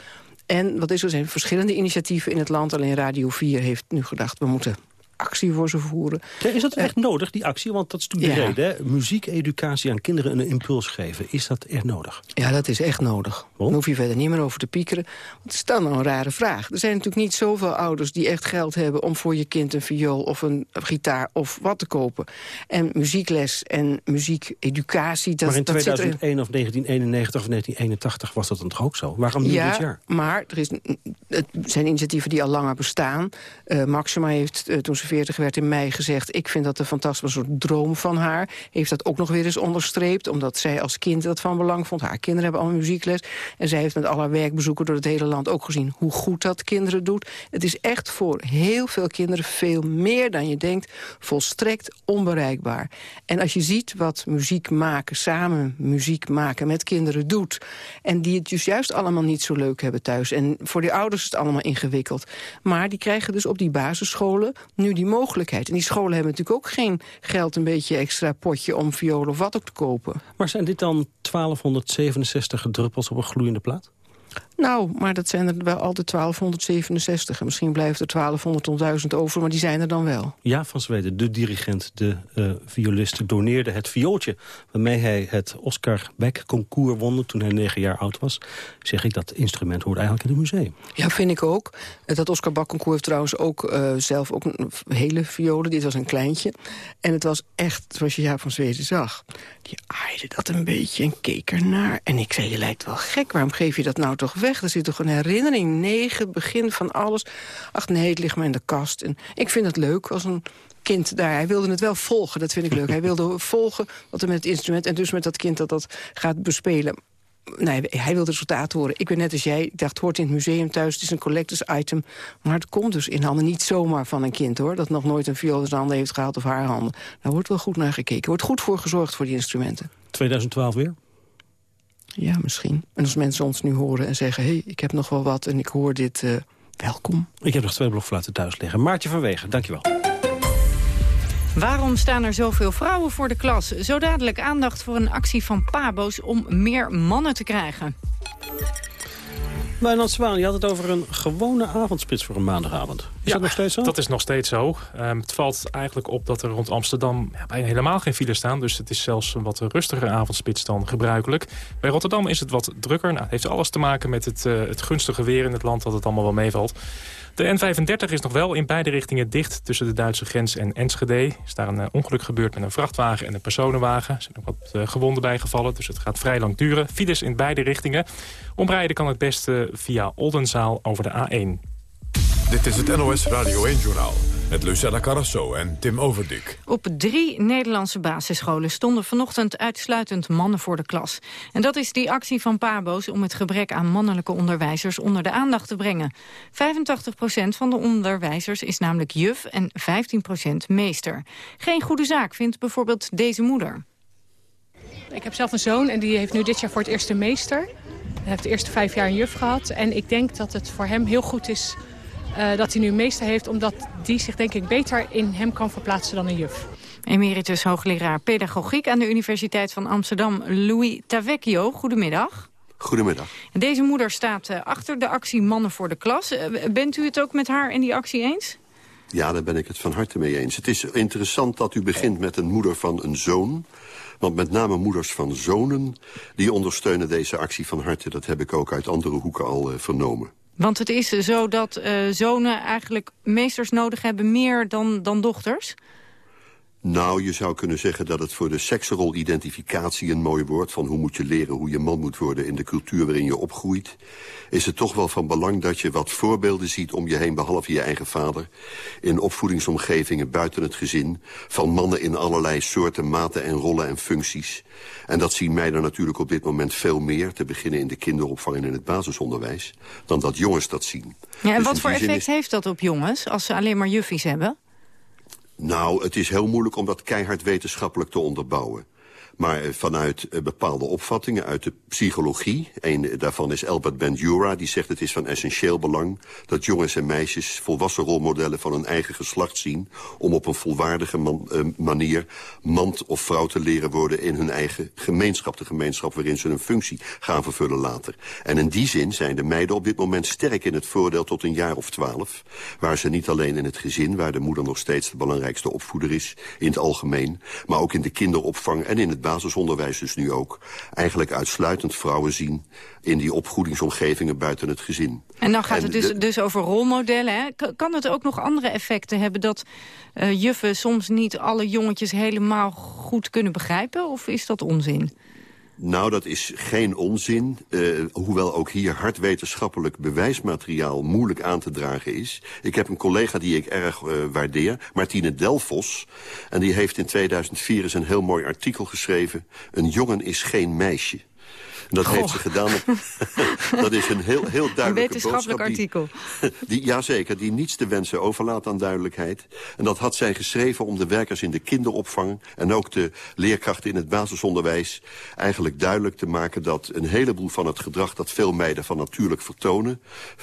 En wat is er? Zijn verschillende initiatieven in het land. Alleen Radio 4 heeft nu gedacht, we moeten actie voor ze voeren. Ja, is dat echt nodig, die actie? Want dat is natuurlijk Ja. de reden. Muziekeducatie aan kinderen een impuls geven. Is dat echt nodig? Ja, dat is echt nodig. Daar hoef je verder niet meer over te piekeren. Want het is dan een rare vraag. Er zijn natuurlijk niet zoveel ouders die echt geld hebben... om voor je kind een viool of een gitaar of wat te kopen. En muziekles en muziekeducatie... Dat, maar in dat zit erin. 2001 of 1991 of 1981 was dat dan toch ook zo? Waarom nu ja, dit jaar? maar er is, het zijn initiatieven die al langer bestaan. Eh, Maxima heeft eh, toen ze 40 werd in mei gezegd... ik vind dat een fantastische soort droom van haar. Heeft dat ook nog weer eens onderstreept... omdat zij als kind dat van belang vond. Haar kinderen hebben allemaal muziekles. En zij heeft met al haar werkbezoeken door het hele land ook gezien... hoe goed dat kinderen doet. Het is echt voor heel veel kinderen veel meer dan je denkt... volstrekt onbereikbaar. En als je ziet wat muziek maken, samen muziek maken met kinderen doet... en die het dus juist allemaal niet zo leuk hebben thuis... en voor die ouders is het allemaal ingewikkeld. Maar die krijgen dus op die basisscholen nu die mogelijkheid. En die scholen hebben natuurlijk ook geen geld... een beetje extra potje om violen of wat ook te kopen. Maar zijn dit dan 1267 druppels op een gloeiende plaat? Nou, maar dat zijn er wel altijd 1267. En misschien blijft er 1200 tot 1000 over, maar die zijn er dan wel. Ja, van Zweden, de dirigent, de eh, violist, doneerde het viooltje... waarmee hij het Oscar Beck concours won toen hij negen jaar oud was. Zeg ik, dat instrument hoort eigenlijk in het museum. Ja, vind ik ook. Eh, Dat Oscar Bak concours heeft trouwens ook eh, zelf ook een hele violen. Dit was een kleintje. En het was echt, zoals je Jaap van Zweden zag... die aaide dat een beetje en keek ernaar. En ik zei, je lijkt wel gek, waarom geef je dat nou toch weg? Er zit toch een herinnering, negen, begin van alles. Ach nee, het ligt me in de kast. En ik vind het leuk als een kind daar. Hij wilde het wel volgen, dat vind ik leuk. Hij wilde volgen wat er met het instrument... en dus met dat kind dat dat gaat bespelen. Nee, hij wil het resultaat horen. Ik ben net als jij. Ik dacht, het hoort in het museum thuis. Het is een collectors item. Maar het komt dus in handen niet zomaar van een kind, hoor. Dat nog nooit een viool in zijn handen heeft gehad of haar handen. Daar wordt wel goed naar gekeken. Er wordt goed voor gezorgd voor die instrumenten. 2012 weer? Ja, misschien. En als mensen ons nu horen en zeggen... hé, hey, ik heb nog wel wat en ik hoor dit... eh, welkom. Ik heb nog twee blokfluiten thuis liggen. Maartje van Wegen, dankjewel. Waarom staan er zoveel vrouwen voor de klas? Zo dadelijk aandacht voor een actie van Pabo's om meer mannen te krijgen. Wijnand Zwaan, je had het over een gewone avondspits voor een maandagavond. Is Ja, dat nog steeds zo? Dat is nog steeds zo. Ehm, het valt eigenlijk op dat er rond Amsterdam ja, bijna helemaal geen files staan. Dus het is zelfs een wat rustiger avondspits dan gebruikelijk. Bij Rotterdam is het wat drukker. Nou, het heeft alles te maken met het, eh, het gunstige weer in het land... dat het allemaal wel meevalt. De N35 is nog wel in beide richtingen dicht tussen de Duitse grens en Enschede. Is daar een eh, ongeluk gebeurd met een vrachtwagen en een personenwagen. Er zijn ook wat eh, gewonden bijgevallen, dus het gaat vrij lang duren. Files in beide richtingen. Omrijden kan het beste via Oldenzaal over de A1. Dit is het NOS Radio 1-journaal met Lucella Carrasso en Tim Overdik. Op drie Nederlandse basisscholen stonden vanochtend uitsluitend mannen voor de klas. En dat is die actie van Pabo's om het gebrek aan mannelijke onderwijzers onder de aandacht te brengen. 85% van de onderwijzers is namelijk juf en 15% meester. Geen goede zaak vindt bijvoorbeeld deze moeder. Ik heb zelf een zoon en die heeft nu dit jaar voor het eerste meester. Hij heeft de eerste vijf jaar een juf gehad. En ik denk dat het voor hem heel goed is uh, dat hij nu een meester heeft... omdat die zich denk ik beter in hem kan verplaatsen dan een juf. Emeritus hoogleraar pedagogiek aan de Universiteit van Amsterdam, Louis Tavecchio. Goedemiddag. Goedemiddag. Deze moeder staat uh, achter de actie Mannen voor de Klas. Uh, bent u het ook met haar in die actie eens? Ja, daar ben ik het van harte mee eens. Het is interessant dat u begint met een moeder van een zoon. Want met name moeders van zonen, die ondersteunen deze actie van harte. Dat heb ik ook uit andere hoeken al uh, vernomen. Want het is zo dat uh, zonen eigenlijk meesters nodig hebben meer dan, dan dochters? Nou, je zou kunnen zeggen dat het voor de seksrolidentificatie een mooi woord... van hoe moet je leren hoe je man moet worden in de cultuur waarin je opgroeit... is het toch wel van belang dat je wat voorbeelden ziet om je heen... behalve je eigen vader, in opvoedingsomgevingen buiten het gezin... van mannen in allerlei soorten, maten en rollen en functies. En dat zien meiden natuurlijk op dit moment veel meer... te beginnen in de kinderopvang en in het basisonderwijs... dan dat jongens dat zien. Ja, en dus wat voor effect heeft dat op jongens als ze alleen maar juffies hebben? Nou, het is heel moeilijk om dat keihard wetenschappelijk te onderbouwen. Maar eh, vanuit eh, bepaalde opvattingen uit de psychologie... een daarvan is Albert Bandura, die zegt het is van essentieel belang... dat jongens en meisjes volwassen rolmodellen van hun eigen geslacht zien... om op een volwaardige man, manier man of vrouw te leren worden... in hun eigen gemeenschap, de gemeenschap waarin ze een functie gaan vervullen later. En in die zin zijn de meiden op dit moment sterk in het voordeel tot een jaar of twaalf... waar ze niet alleen in het gezin, waar de moeder nog steeds de belangrijkste opvoeder is... in het algemeen, maar ook in de kinderopvang en in het basisonderwijs dus nu ook... eigenlijk uitsluitend vrouwen zien in die opvoedingsomgevingen buiten het gezin. En dan gaat het dus, dus over rolmodellen. Hè? Kan het ook nog andere effecten hebben dat uh, juffen soms niet alle jongetjes helemaal goed kunnen begrijpen? Of is dat onzin? Nou, dat is geen onzin. Uh, hoewel ook hier hard wetenschappelijk bewijsmateriaal moeilijk aan te dragen is. Ik heb een collega die ik erg uh, waardeer, Martine Delfos. En die heeft in 2004 eens een heel mooi artikel geschreven. Een jongen is geen meisje. Dat Goh. heeft ze gedaan. dat is een heel, heel duidelijke Een wetenschappelijk artikel. Die, jazeker, die niets te wensen overlaat aan duidelijkheid. En dat had zij geschreven om de werkers in de kinderopvang... en ook de leerkrachten in het basisonderwijs... eigenlijk duidelijk te maken dat een heleboel van het gedrag... dat veel meiden van natuurlijk vertonen...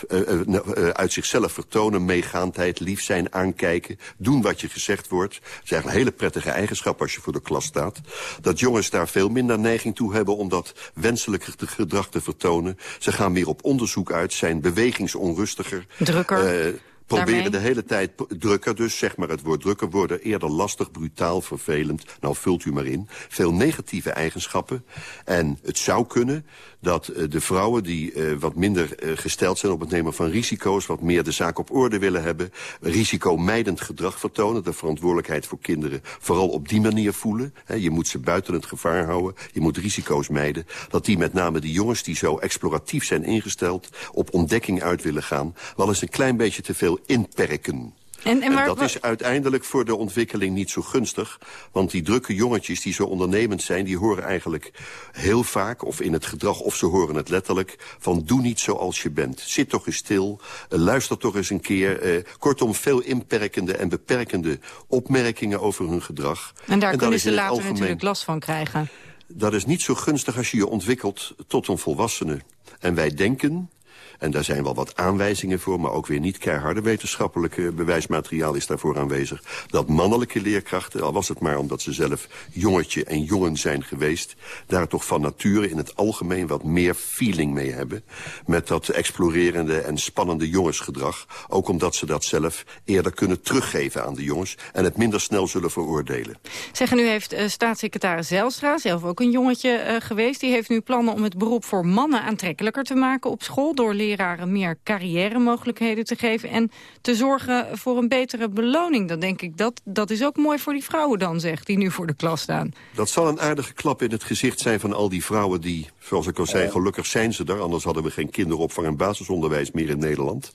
Uh, uh, uh, uit zichzelf vertonen, meegaandheid, lief zijn, aankijken... doen wat je gezegd wordt. Dat is eigenlijk een hele prettige eigenschap als je voor de klas staat. Dat jongens daar veel minder neiging toe hebben... om dat wenselijk gedrag te vertonen. Ze gaan meer op onderzoek uit, zijn bewegingsonrustiger. Drukker. Proberen de hele tijd drukker dus, zeg maar het woord drukker... worden eerder lastig, brutaal, vervelend. Nou, vult u maar in. Veel negatieve eigenschappen. En het zou kunnen dat uh, de vrouwen die uh, wat minder uh, gesteld zijn op het nemen van risico's... wat meer de zaak op orde willen hebben... risicomijdend gedrag vertonen, de verantwoordelijkheid voor kinderen... vooral op die manier voelen. He, je moet ze buiten het gevaar houden, je moet risico's mijden. Dat die met name die jongens die zo exploratief zijn ingesteld... op ontdekking uit willen gaan, wel eens een klein beetje te veel inperken. En, en, waar, en, dat is uiteindelijk voor de ontwikkeling niet zo gunstig. Want die drukke jongetjes die zo ondernemend zijn... die horen eigenlijk heel vaak, of in het gedrag, of ze horen het letterlijk... van doe niet zoals je bent. Zit toch eens stil, uh, luister toch eens een keer. Uh, kortom, veel inperkende en beperkende opmerkingen over hun gedrag. En daar en kunnen ze later algemeen... natuurlijk last van krijgen. Dat is niet zo gunstig als je je ontwikkelt tot een volwassene. En wij denken en daar zijn wel wat aanwijzingen voor, maar ook weer niet keiharde wetenschappelijke bewijsmateriaal is daarvoor aanwezig. Dat mannelijke leerkrachten, al was het maar omdat ze zelf jongetje en jongen zijn geweest, daar toch van nature in het algemeen wat meer feeling mee hebben. Met dat explorerende en spannende jongensgedrag. Ook omdat ze dat zelf eerder kunnen teruggeven aan de jongens en het minder snel zullen veroordelen. Zeggen nu heeft uh, staatssecretaris Zelstra, zelf ook een jongetje uh, geweest, die heeft nu plannen om het beroep voor mannen aantrekkelijker te maken op school door leren leraren meer carrière-mogelijkheden te geven... en te zorgen voor een betere beloning. Dan denk ik, dat, dat is ook mooi voor die vrouwen dan, zeg, die nu voor de klas staan. Dat zal een aardige klap in het gezicht zijn van al die vrouwen die, zoals ik al zei, gelukkig zijn ze er. Anders hadden we geen kinderopvang en basisonderwijs meer in Nederland.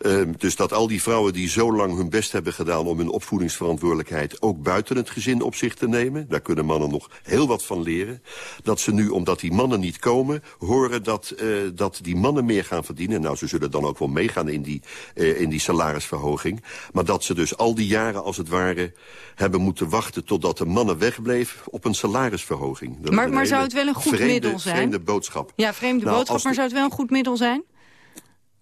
Ehm, dus dat al die vrouwen die zo lang hun best hebben gedaan om hun opvoedingsverantwoordelijkheid ook buiten het gezin op zich te nemen, daar kunnen mannen nog heel wat van leren, dat ze nu, omdat die mannen niet komen, horen dat, uh, dat die mannen meer gaan verdienen. Nou, ze zullen dan ook wel meegaan in die, uh, in die salarisverhoging. Maar dat ze dus al die jaren, als het ware, hebben moeten wachten totdat de mannen wegbleven op een salarisverhoging. Dat maar, maar zou het wel een goed vreemde, middel zijn? Vreemde boodschap. Ja, vreemde Nou, boodschap, maar de- zou het wel een goed middel zijn?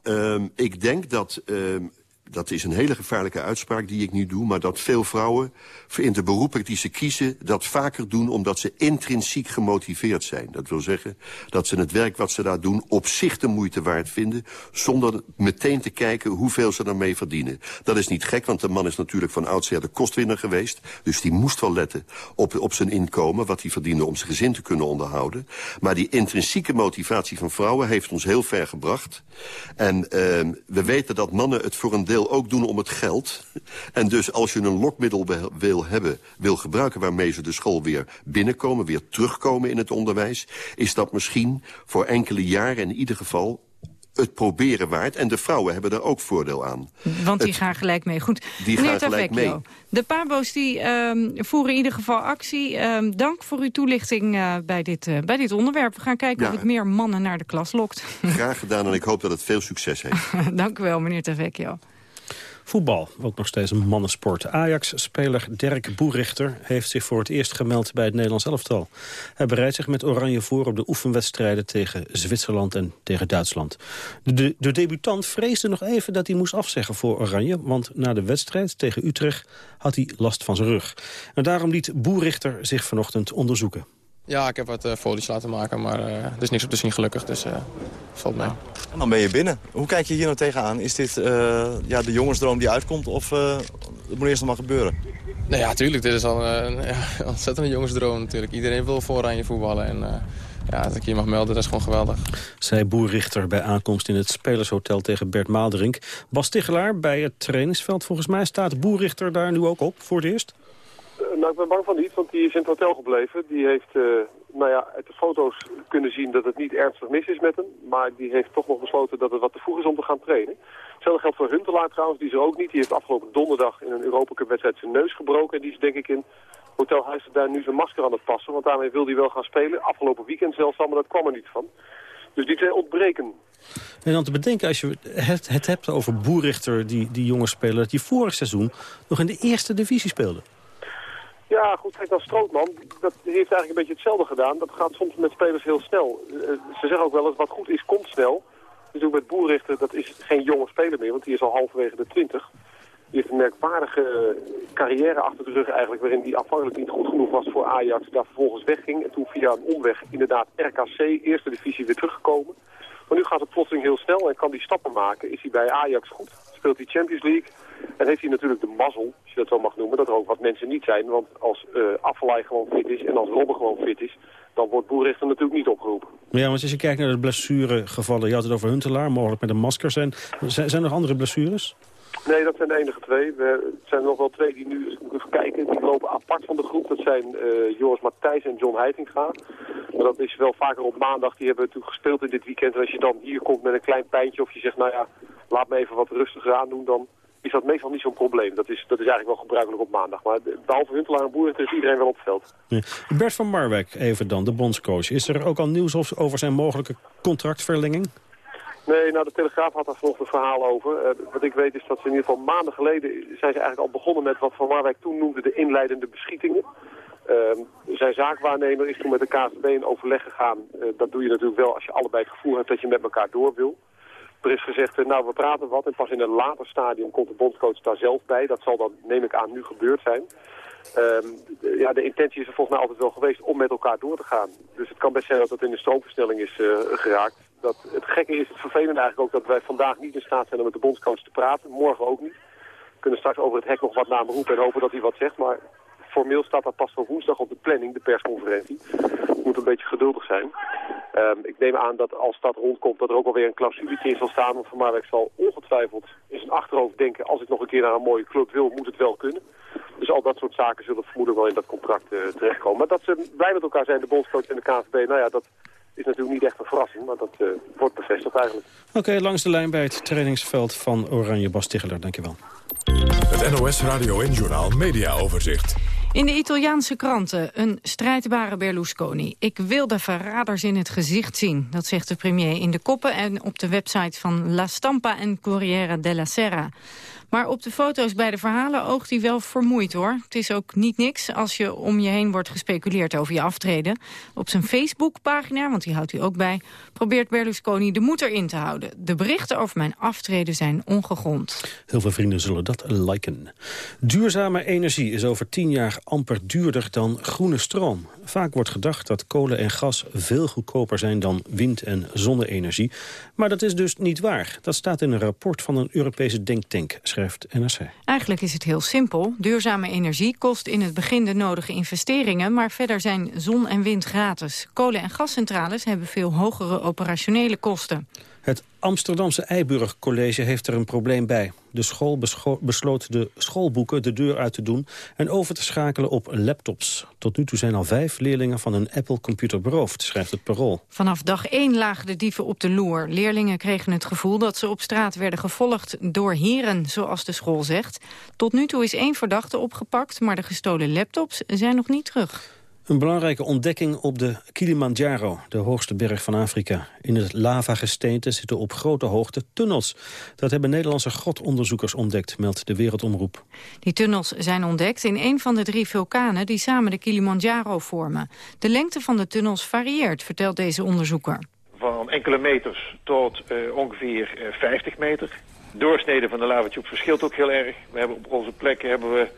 Um, ik denk dat, um, dat is een hele gevaarlijke uitspraak die ik nu doe... maar dat veel vrouwen in de beroepen die ze kiezen... dat vaker doen omdat ze intrinsiek gemotiveerd zijn. Dat wil zeggen dat ze het werk wat ze daar doen... op zich de moeite waard vinden... zonder meteen te kijken hoeveel ze daarmee verdienen. Dat is niet gek, want de man is natuurlijk van oudsher de kostwinner geweest. Dus die moest wel letten op, op zijn inkomen... wat hij verdiende om zijn gezin te kunnen onderhouden. Maar die intrinsieke motivatie van vrouwen heeft ons heel ver gebracht. En uh, we weten dat mannen het voor een deel ook doen om het geld. En dus als je een lokmiddel wil- hebben, wil gebruiken... waarmee ze de school weer binnenkomen, weer terugkomen in het onderwijs... is dat misschien voor enkele jaren in ieder geval het proberen waard. En de vrouwen hebben er ook voordeel aan. Want die Het- gaan gelijk mee. Goed, Die meneer gaan gelijk mee. de Pabo's die ehm, voeren in ieder geval actie. Ehm, dank voor uw toelichting eh, bij, dit, eh, bij dit onderwerp. We gaan kijken Ja. of het meer mannen naar de klas lokt. Graag gedaan en ik hoop dat het veel succes heeft. dank u wel, meneer Tavecchio. Voetbal, ook nog steeds een mannensport. Ajax-speler Dirk Boerichter heeft zich voor het eerst gemeld bij het Nederlands elftal. Hij bereidt zich met Oranje voor op de oefenwedstrijden tegen Zwitserland en tegen Duitsland. De, de, de debutant vreesde nog even dat hij moest afzeggen voor Oranje, want na de wedstrijd tegen Utrecht had hij last van zijn rug. En daarom liet Boerichter zich vanochtend onderzoeken. Ja, ik heb wat eh, folies laten maken, maar eh, er is niks op te zien gelukkig, dus eh valt mee. En dan ben je binnen. Hoe kijk je hier nou tegenaan? Is dit eh, ja, de jongensdroom die uitkomt of eh het moet eerst nog maar gebeuren? Nou ja, tuurlijk, dit is al een ja, ontzettende jongensdroom natuurlijk. Iedereen wil voor Oranje voetballen en eh, ja, dat ik hier mag melden, dat is gewoon geweldig. Zei Boerichter bij aankomst in het Spelershotel tegen Bert Maalderink. Bas Tichelaar bij het trainingsveld. Volgens mij staat Boerichter daar nu ook op voor het eerst. Nou, ik ben bang van niet, want die is in het hotel gebleven. Die heeft, eh, nou ja, uit de foto's kunnen zien dat het niet ernstig mis is met hem. Maar die heeft toch nog besloten dat het wat te vroeg is om te gaan trainen. Hetzelfde geldt voor Huntelaar trouwens, die is er ook niet. Die heeft afgelopen donderdag in een Europa Cup wedstrijd zijn neus gebroken. En die is denk ik in Hotel Huizen daar nu zijn masker aan het passen. Want daarmee wil hij wel gaan spelen. Afgelopen weekend zelfs al, maar dat kwam er niet van. Dus die twee ontbreken. En dan te bedenken, als je het, hebt over Boerichter, die, die jonge speler... dat hij vorig seizoen nog in de eerste divisie speelde. Ja, goed, kijk dan Strootman. Dat heeft eigenlijk een beetje hetzelfde gedaan. Dat gaat soms met spelers heel snel. Eh, ze zeggen ook wel eens, wat goed is, komt snel. Dus ook met Boerrichter, dat is geen jonge speler meer, want die is al halverwege de 20. Die heeft een merkwaardige carrière achter de rug eigenlijk, waarin die afhankelijk niet goed genoeg was voor Ajax. Daar vervolgens wegging en toen via een omweg inderdaad RKC, eerste divisie, weer teruggekomen. Maar nu gaat het plotseling heel snel en kan die stappen maken. Is hij bij Ajax goed? Speelt hij Champions League? En heeft hij natuurlijk de mazzel, als je dat zo mag noemen, dat er ook wat mensen niet zijn. Want als uh, gewoon fit is en als Robben gewoon fit is, dan wordt Boerichter natuurlijk niet opgeroepen. Ja, want als je kijkt naar de blessuregevallen, je had het over Huntelaar, mogelijk met een masker. Zijn, zijn, zijn er nog andere blessures? Nee, dat zijn de enige twee. We, zijn nog wel twee die nu even kijken. Die lopen apart van de groep. Dat zijn uh, Joris Matthijs en John Heitinga. Maar dat is wel vaker op maandag. Die hebben natuurlijk gespeeld in dit weekend. En als je dan hier komt met een klein pijntje of je zegt, nou ja, laat me even wat rustiger aan doen, dan is dat meestal niet zo'n probleem. Dat is, dat is eigenlijk wel gebruikelijk op maandag. Maar behalve Huntelaar en Boer is iedereen wel op het veld. Ja. Bert van Marwijk, even dan, de bondscoach. Is er ook al nieuws over zijn mogelijke contractverlenging? Nee, nou de Telegraaf had daar vanochtend een verhaal over. Uh, wat ik weet is dat ze in ieder geval maanden geleden zijn ze eigenlijk al begonnen met wat Van Marwijk toen noemde de inleidende beschietingen. Uh, zijn zaakwaarnemer is toen met de KVB in overleg gegaan. Uh, dat doe je natuurlijk wel als je allebei het gevoel hebt dat je met elkaar door wil. Er is gezegd, uh, nou we praten wat en pas in een later stadium komt de bondscoach daar zelf bij. Dat zal dan, neem ik aan, nu gebeurd zijn. Uh, ja, de intentie is er volgens mij altijd wel geweest om met elkaar door te gaan. Dus het kan best zijn dat het in de stroomversnelling is geraakt. Dat, het gekke is, het vervelende eigenlijk ook dat wij vandaag niet in staat zijn om met de bondscoach te praten. Morgen ook niet. We kunnen straks over het hek nog wat naar roepen en hopen dat hij wat zegt. Maar formeel staat dat pas voor woensdag op de planning, de persconferentie. Moet een beetje geduldig zijn. Ehm, ik neem aan dat als dat rondkomt dat er ook alweer een clausuletje in zal staan. Want Van Marwijk zal ongetwijfeld in zijn achterhoofd denken... als ik nog een keer naar een mooie club wil, moet het wel kunnen. Dus al dat soort zaken zullen vermoedelijk wel in dat contract uh, terechtkomen. Maar dat ze blij met elkaar zijn, de bondscoach en de KNVB, nou ja, dat is natuurlijk niet echt een verrassing. Maar dat uh, wordt bevestigd eigenlijk. Oké, langs de lijn bij het trainingsveld van Oranje Bas Ticheler. Dankjewel. Het NOS Radio en Journaal Media Overzicht. In de Italiaanse kranten een strijdbare Berlusconi. Ik wil de verraders in het gezicht zien, dat zegt de premier in de koppen... en op de website van La Stampa en Corriere della Sera. Maar op de foto's bij de verhalen oogt hij wel vermoeid hoor. Het is ook niet niks als je om je heen wordt gespeculeerd over je aftreden. Op zijn Facebookpagina, want die houdt hij ook bij... probeert Berlusconi de moed erin te houden. De berichten over mijn aftreden zijn ongegrond. Heel veel vrienden zullen dat liken. Duurzame energie is over tien jaar amper duurder dan groene stroom. Vaak wordt gedacht dat kolen en gas veel goedkoper zijn dan wind- en zonne-energie. Maar dat is dus niet waar. Dat staat in een rapport van een Europese denktank, Eigenlijk is het heel simpel. Duurzame energie kost in het begin de nodige investeringen... maar verder zijn zon en wind gratis. Kolen- en gascentrales hebben veel hogere operationele kosten. Het Amsterdamse Eiburg College heeft er een probleem bij. De school besloot de schoolboeken de deur uit te doen en over te schakelen op laptops. Tot nu toe zijn al vijf leerlingen van een Apple-computer beroofd, schrijft het Parool. Vanaf dag één lagen de dieven op de loer. Leerlingen kregen het gevoel dat ze op straat werden gevolgd door heren, zoals de school zegt. Tot nu toe is één verdachte opgepakt, maar de gestolen laptops zijn nog niet terug. Een belangrijke ontdekking op de Kilimanjaro, de hoogste berg van Afrika. In het lavagesteente zitten op grote hoogte tunnels. Dat hebben Nederlandse grotonderzoekers ontdekt, meldt de Wereldomroep. Die tunnels zijn ontdekt in een van de drie vulkanen die samen de Kilimanjaro vormen. De lengte van de tunnels varieert, vertelt deze onderzoeker. Van enkele meters tot uh, ongeveer uh, 50 meter. Doorsnede van de lavatube verschilt ook heel erg. We hebben op onze plekken hebben we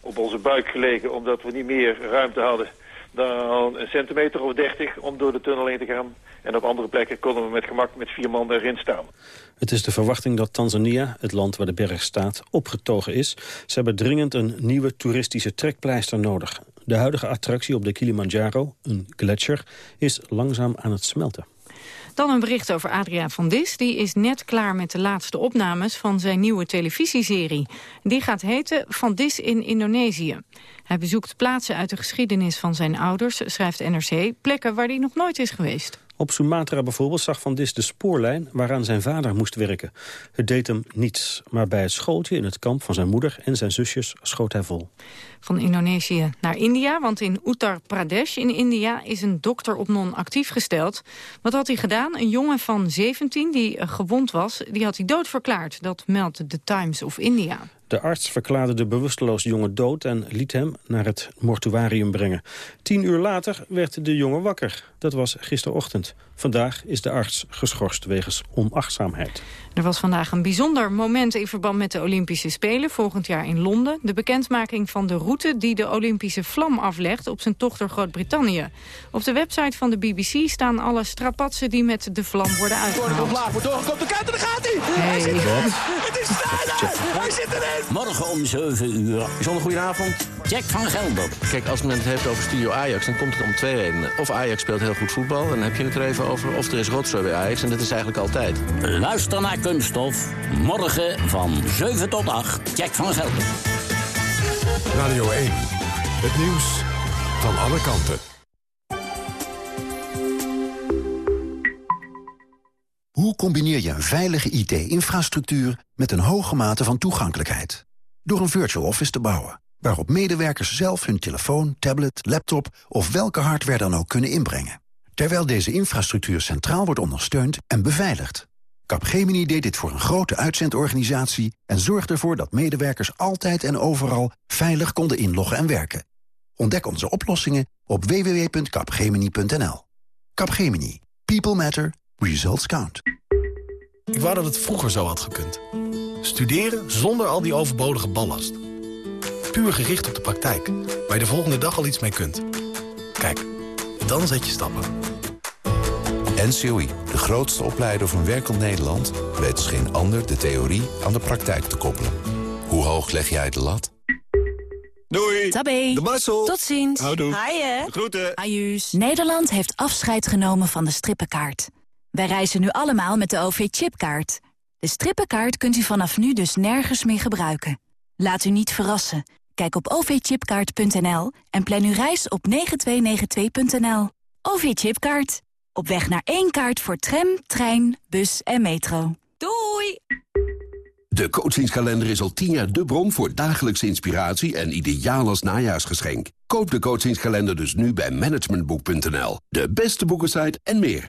op onze buik gelegen omdat we niet meer ruimte hadden dan een centimeter of 30 om door de tunnel heen te gaan. En op andere plekken konden we met gemak met vier man erin staan. Het is de verwachting dat Tanzania, het land waar de berg staat, opgetogen is. Ze hebben dringend een nieuwe toeristische trekpleister nodig. De huidige attractie op de Kilimanjaro, een gletsjer, is langzaam aan het smelten. Dan een bericht over Adriaan van Dis. Die is net klaar met de laatste opnames van zijn nieuwe televisieserie. Die gaat heten Van Dis in Indonesië. Hij bezoekt plaatsen uit de geschiedenis van zijn ouders, schrijft NRC... plekken waar hij nog nooit is geweest. Op Sumatra bijvoorbeeld zag Van Dis de spoorlijn waaraan zijn vader moest werken. Het deed hem niets, maar bij het schooltje in het kamp van zijn moeder en zijn zusjes schoot hij vol. Van Indonesië naar India, want in Uttar Pradesh in India is een dokter op non actief gesteld. Wat had hij gedaan? Een jongen van 17 die gewond was, die had hij doodverklaard. Dat meldt de Times of India. De arts verklaarde de bewusteloos jongen dood en liet hem naar het mortuarium brengen. Tien uur later werd de jongen wakker. Dat was gisterochtend. Vandaag is de arts geschorst wegens onachtzaamheid. Er was vandaag een bijzonder moment in verband met de Olympische Spelen volgend jaar in Londen. De bekendmaking van de route die de Olympische vlam aflegt op zijn tocht door Groot-Brittannië. Op de website van de BBC staan alle strapatsen die met de vlam worden uitgehaald. Wordt doorgekomen, de en daar gaat hij! Hij zit erin! Het is! Hij zit erin! Morgen om 7 uur. Bijzonder goedenavond. Jack van Gelder. Kijk, als men het heeft over Studio Ajax, dan komt het om twee redenen. Of Ajax speelt heel goed voetbal, en dan heb je het er even over. Of er is rotzooi bij Ajax, en dat is eigenlijk altijd. Luister naar Kunststof. Morgen van 7 tot 8. Jack van Gelder. Radio 1. Het nieuws van alle kanten. Hoe combineer je een veilige IT-infrastructuur met een hoge mate van toegankelijkheid? Door een virtual office te bouwen, waarop medewerkers zelf hun telefoon, tablet, laptop of welke hardware dan ook kunnen inbrengen. Terwijl deze infrastructuur centraal wordt ondersteund en beveiligd. Capgemini deed dit voor een grote uitzendorganisatie en zorgde ervoor dat medewerkers altijd en overal veilig konden inloggen en werken. Ontdek onze oplossingen op www.capgemini.nl. Capgemini. People matter. Results count. Ik wou dat het vroeger zo had gekund. Studeren zonder al die overbodige ballast. Puur gericht op de praktijk, waar je de volgende dag al iets mee kunt. Kijk, dan zet je stappen. NCOI, de grootste opleider van werkend Nederland... weet als geen ander de theorie aan de praktijk te koppelen. Hoe hoog leg jij de lat? Doei. Tabé. De Marcel. Tot ziens. Houdoe. Haaien. Groeten. Ajuus. Nederland heeft afscheid genomen van de strippenkaart. Wij reizen nu allemaal met de OV-chipkaart. De strippenkaart kunt u vanaf nu dus nergens meer gebruiken. Laat u niet verrassen. Kijk op ovchipkaart.nl en plan uw reis op 9292.nl. OV-chipkaart. Op weg naar één kaart voor tram, trein, bus en metro. Doei! De coachingskalender is al tien jaar de bron voor dagelijkse inspiratie en ideaal als najaarsgeschenk. Koop de coachingskalender dus nu bij managementboek.nl. De beste boekensite en meer.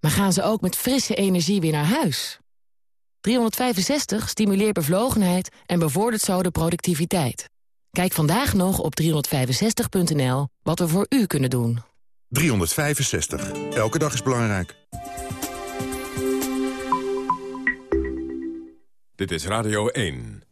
Maar gaan ze ook met frisse energie weer naar huis? 365 stimuleert bevlogenheid en bevordert zo de productiviteit. Kijk vandaag nog op 365.nl wat we voor u kunnen doen. 365. Elke dag is belangrijk. Dit is Radio 1.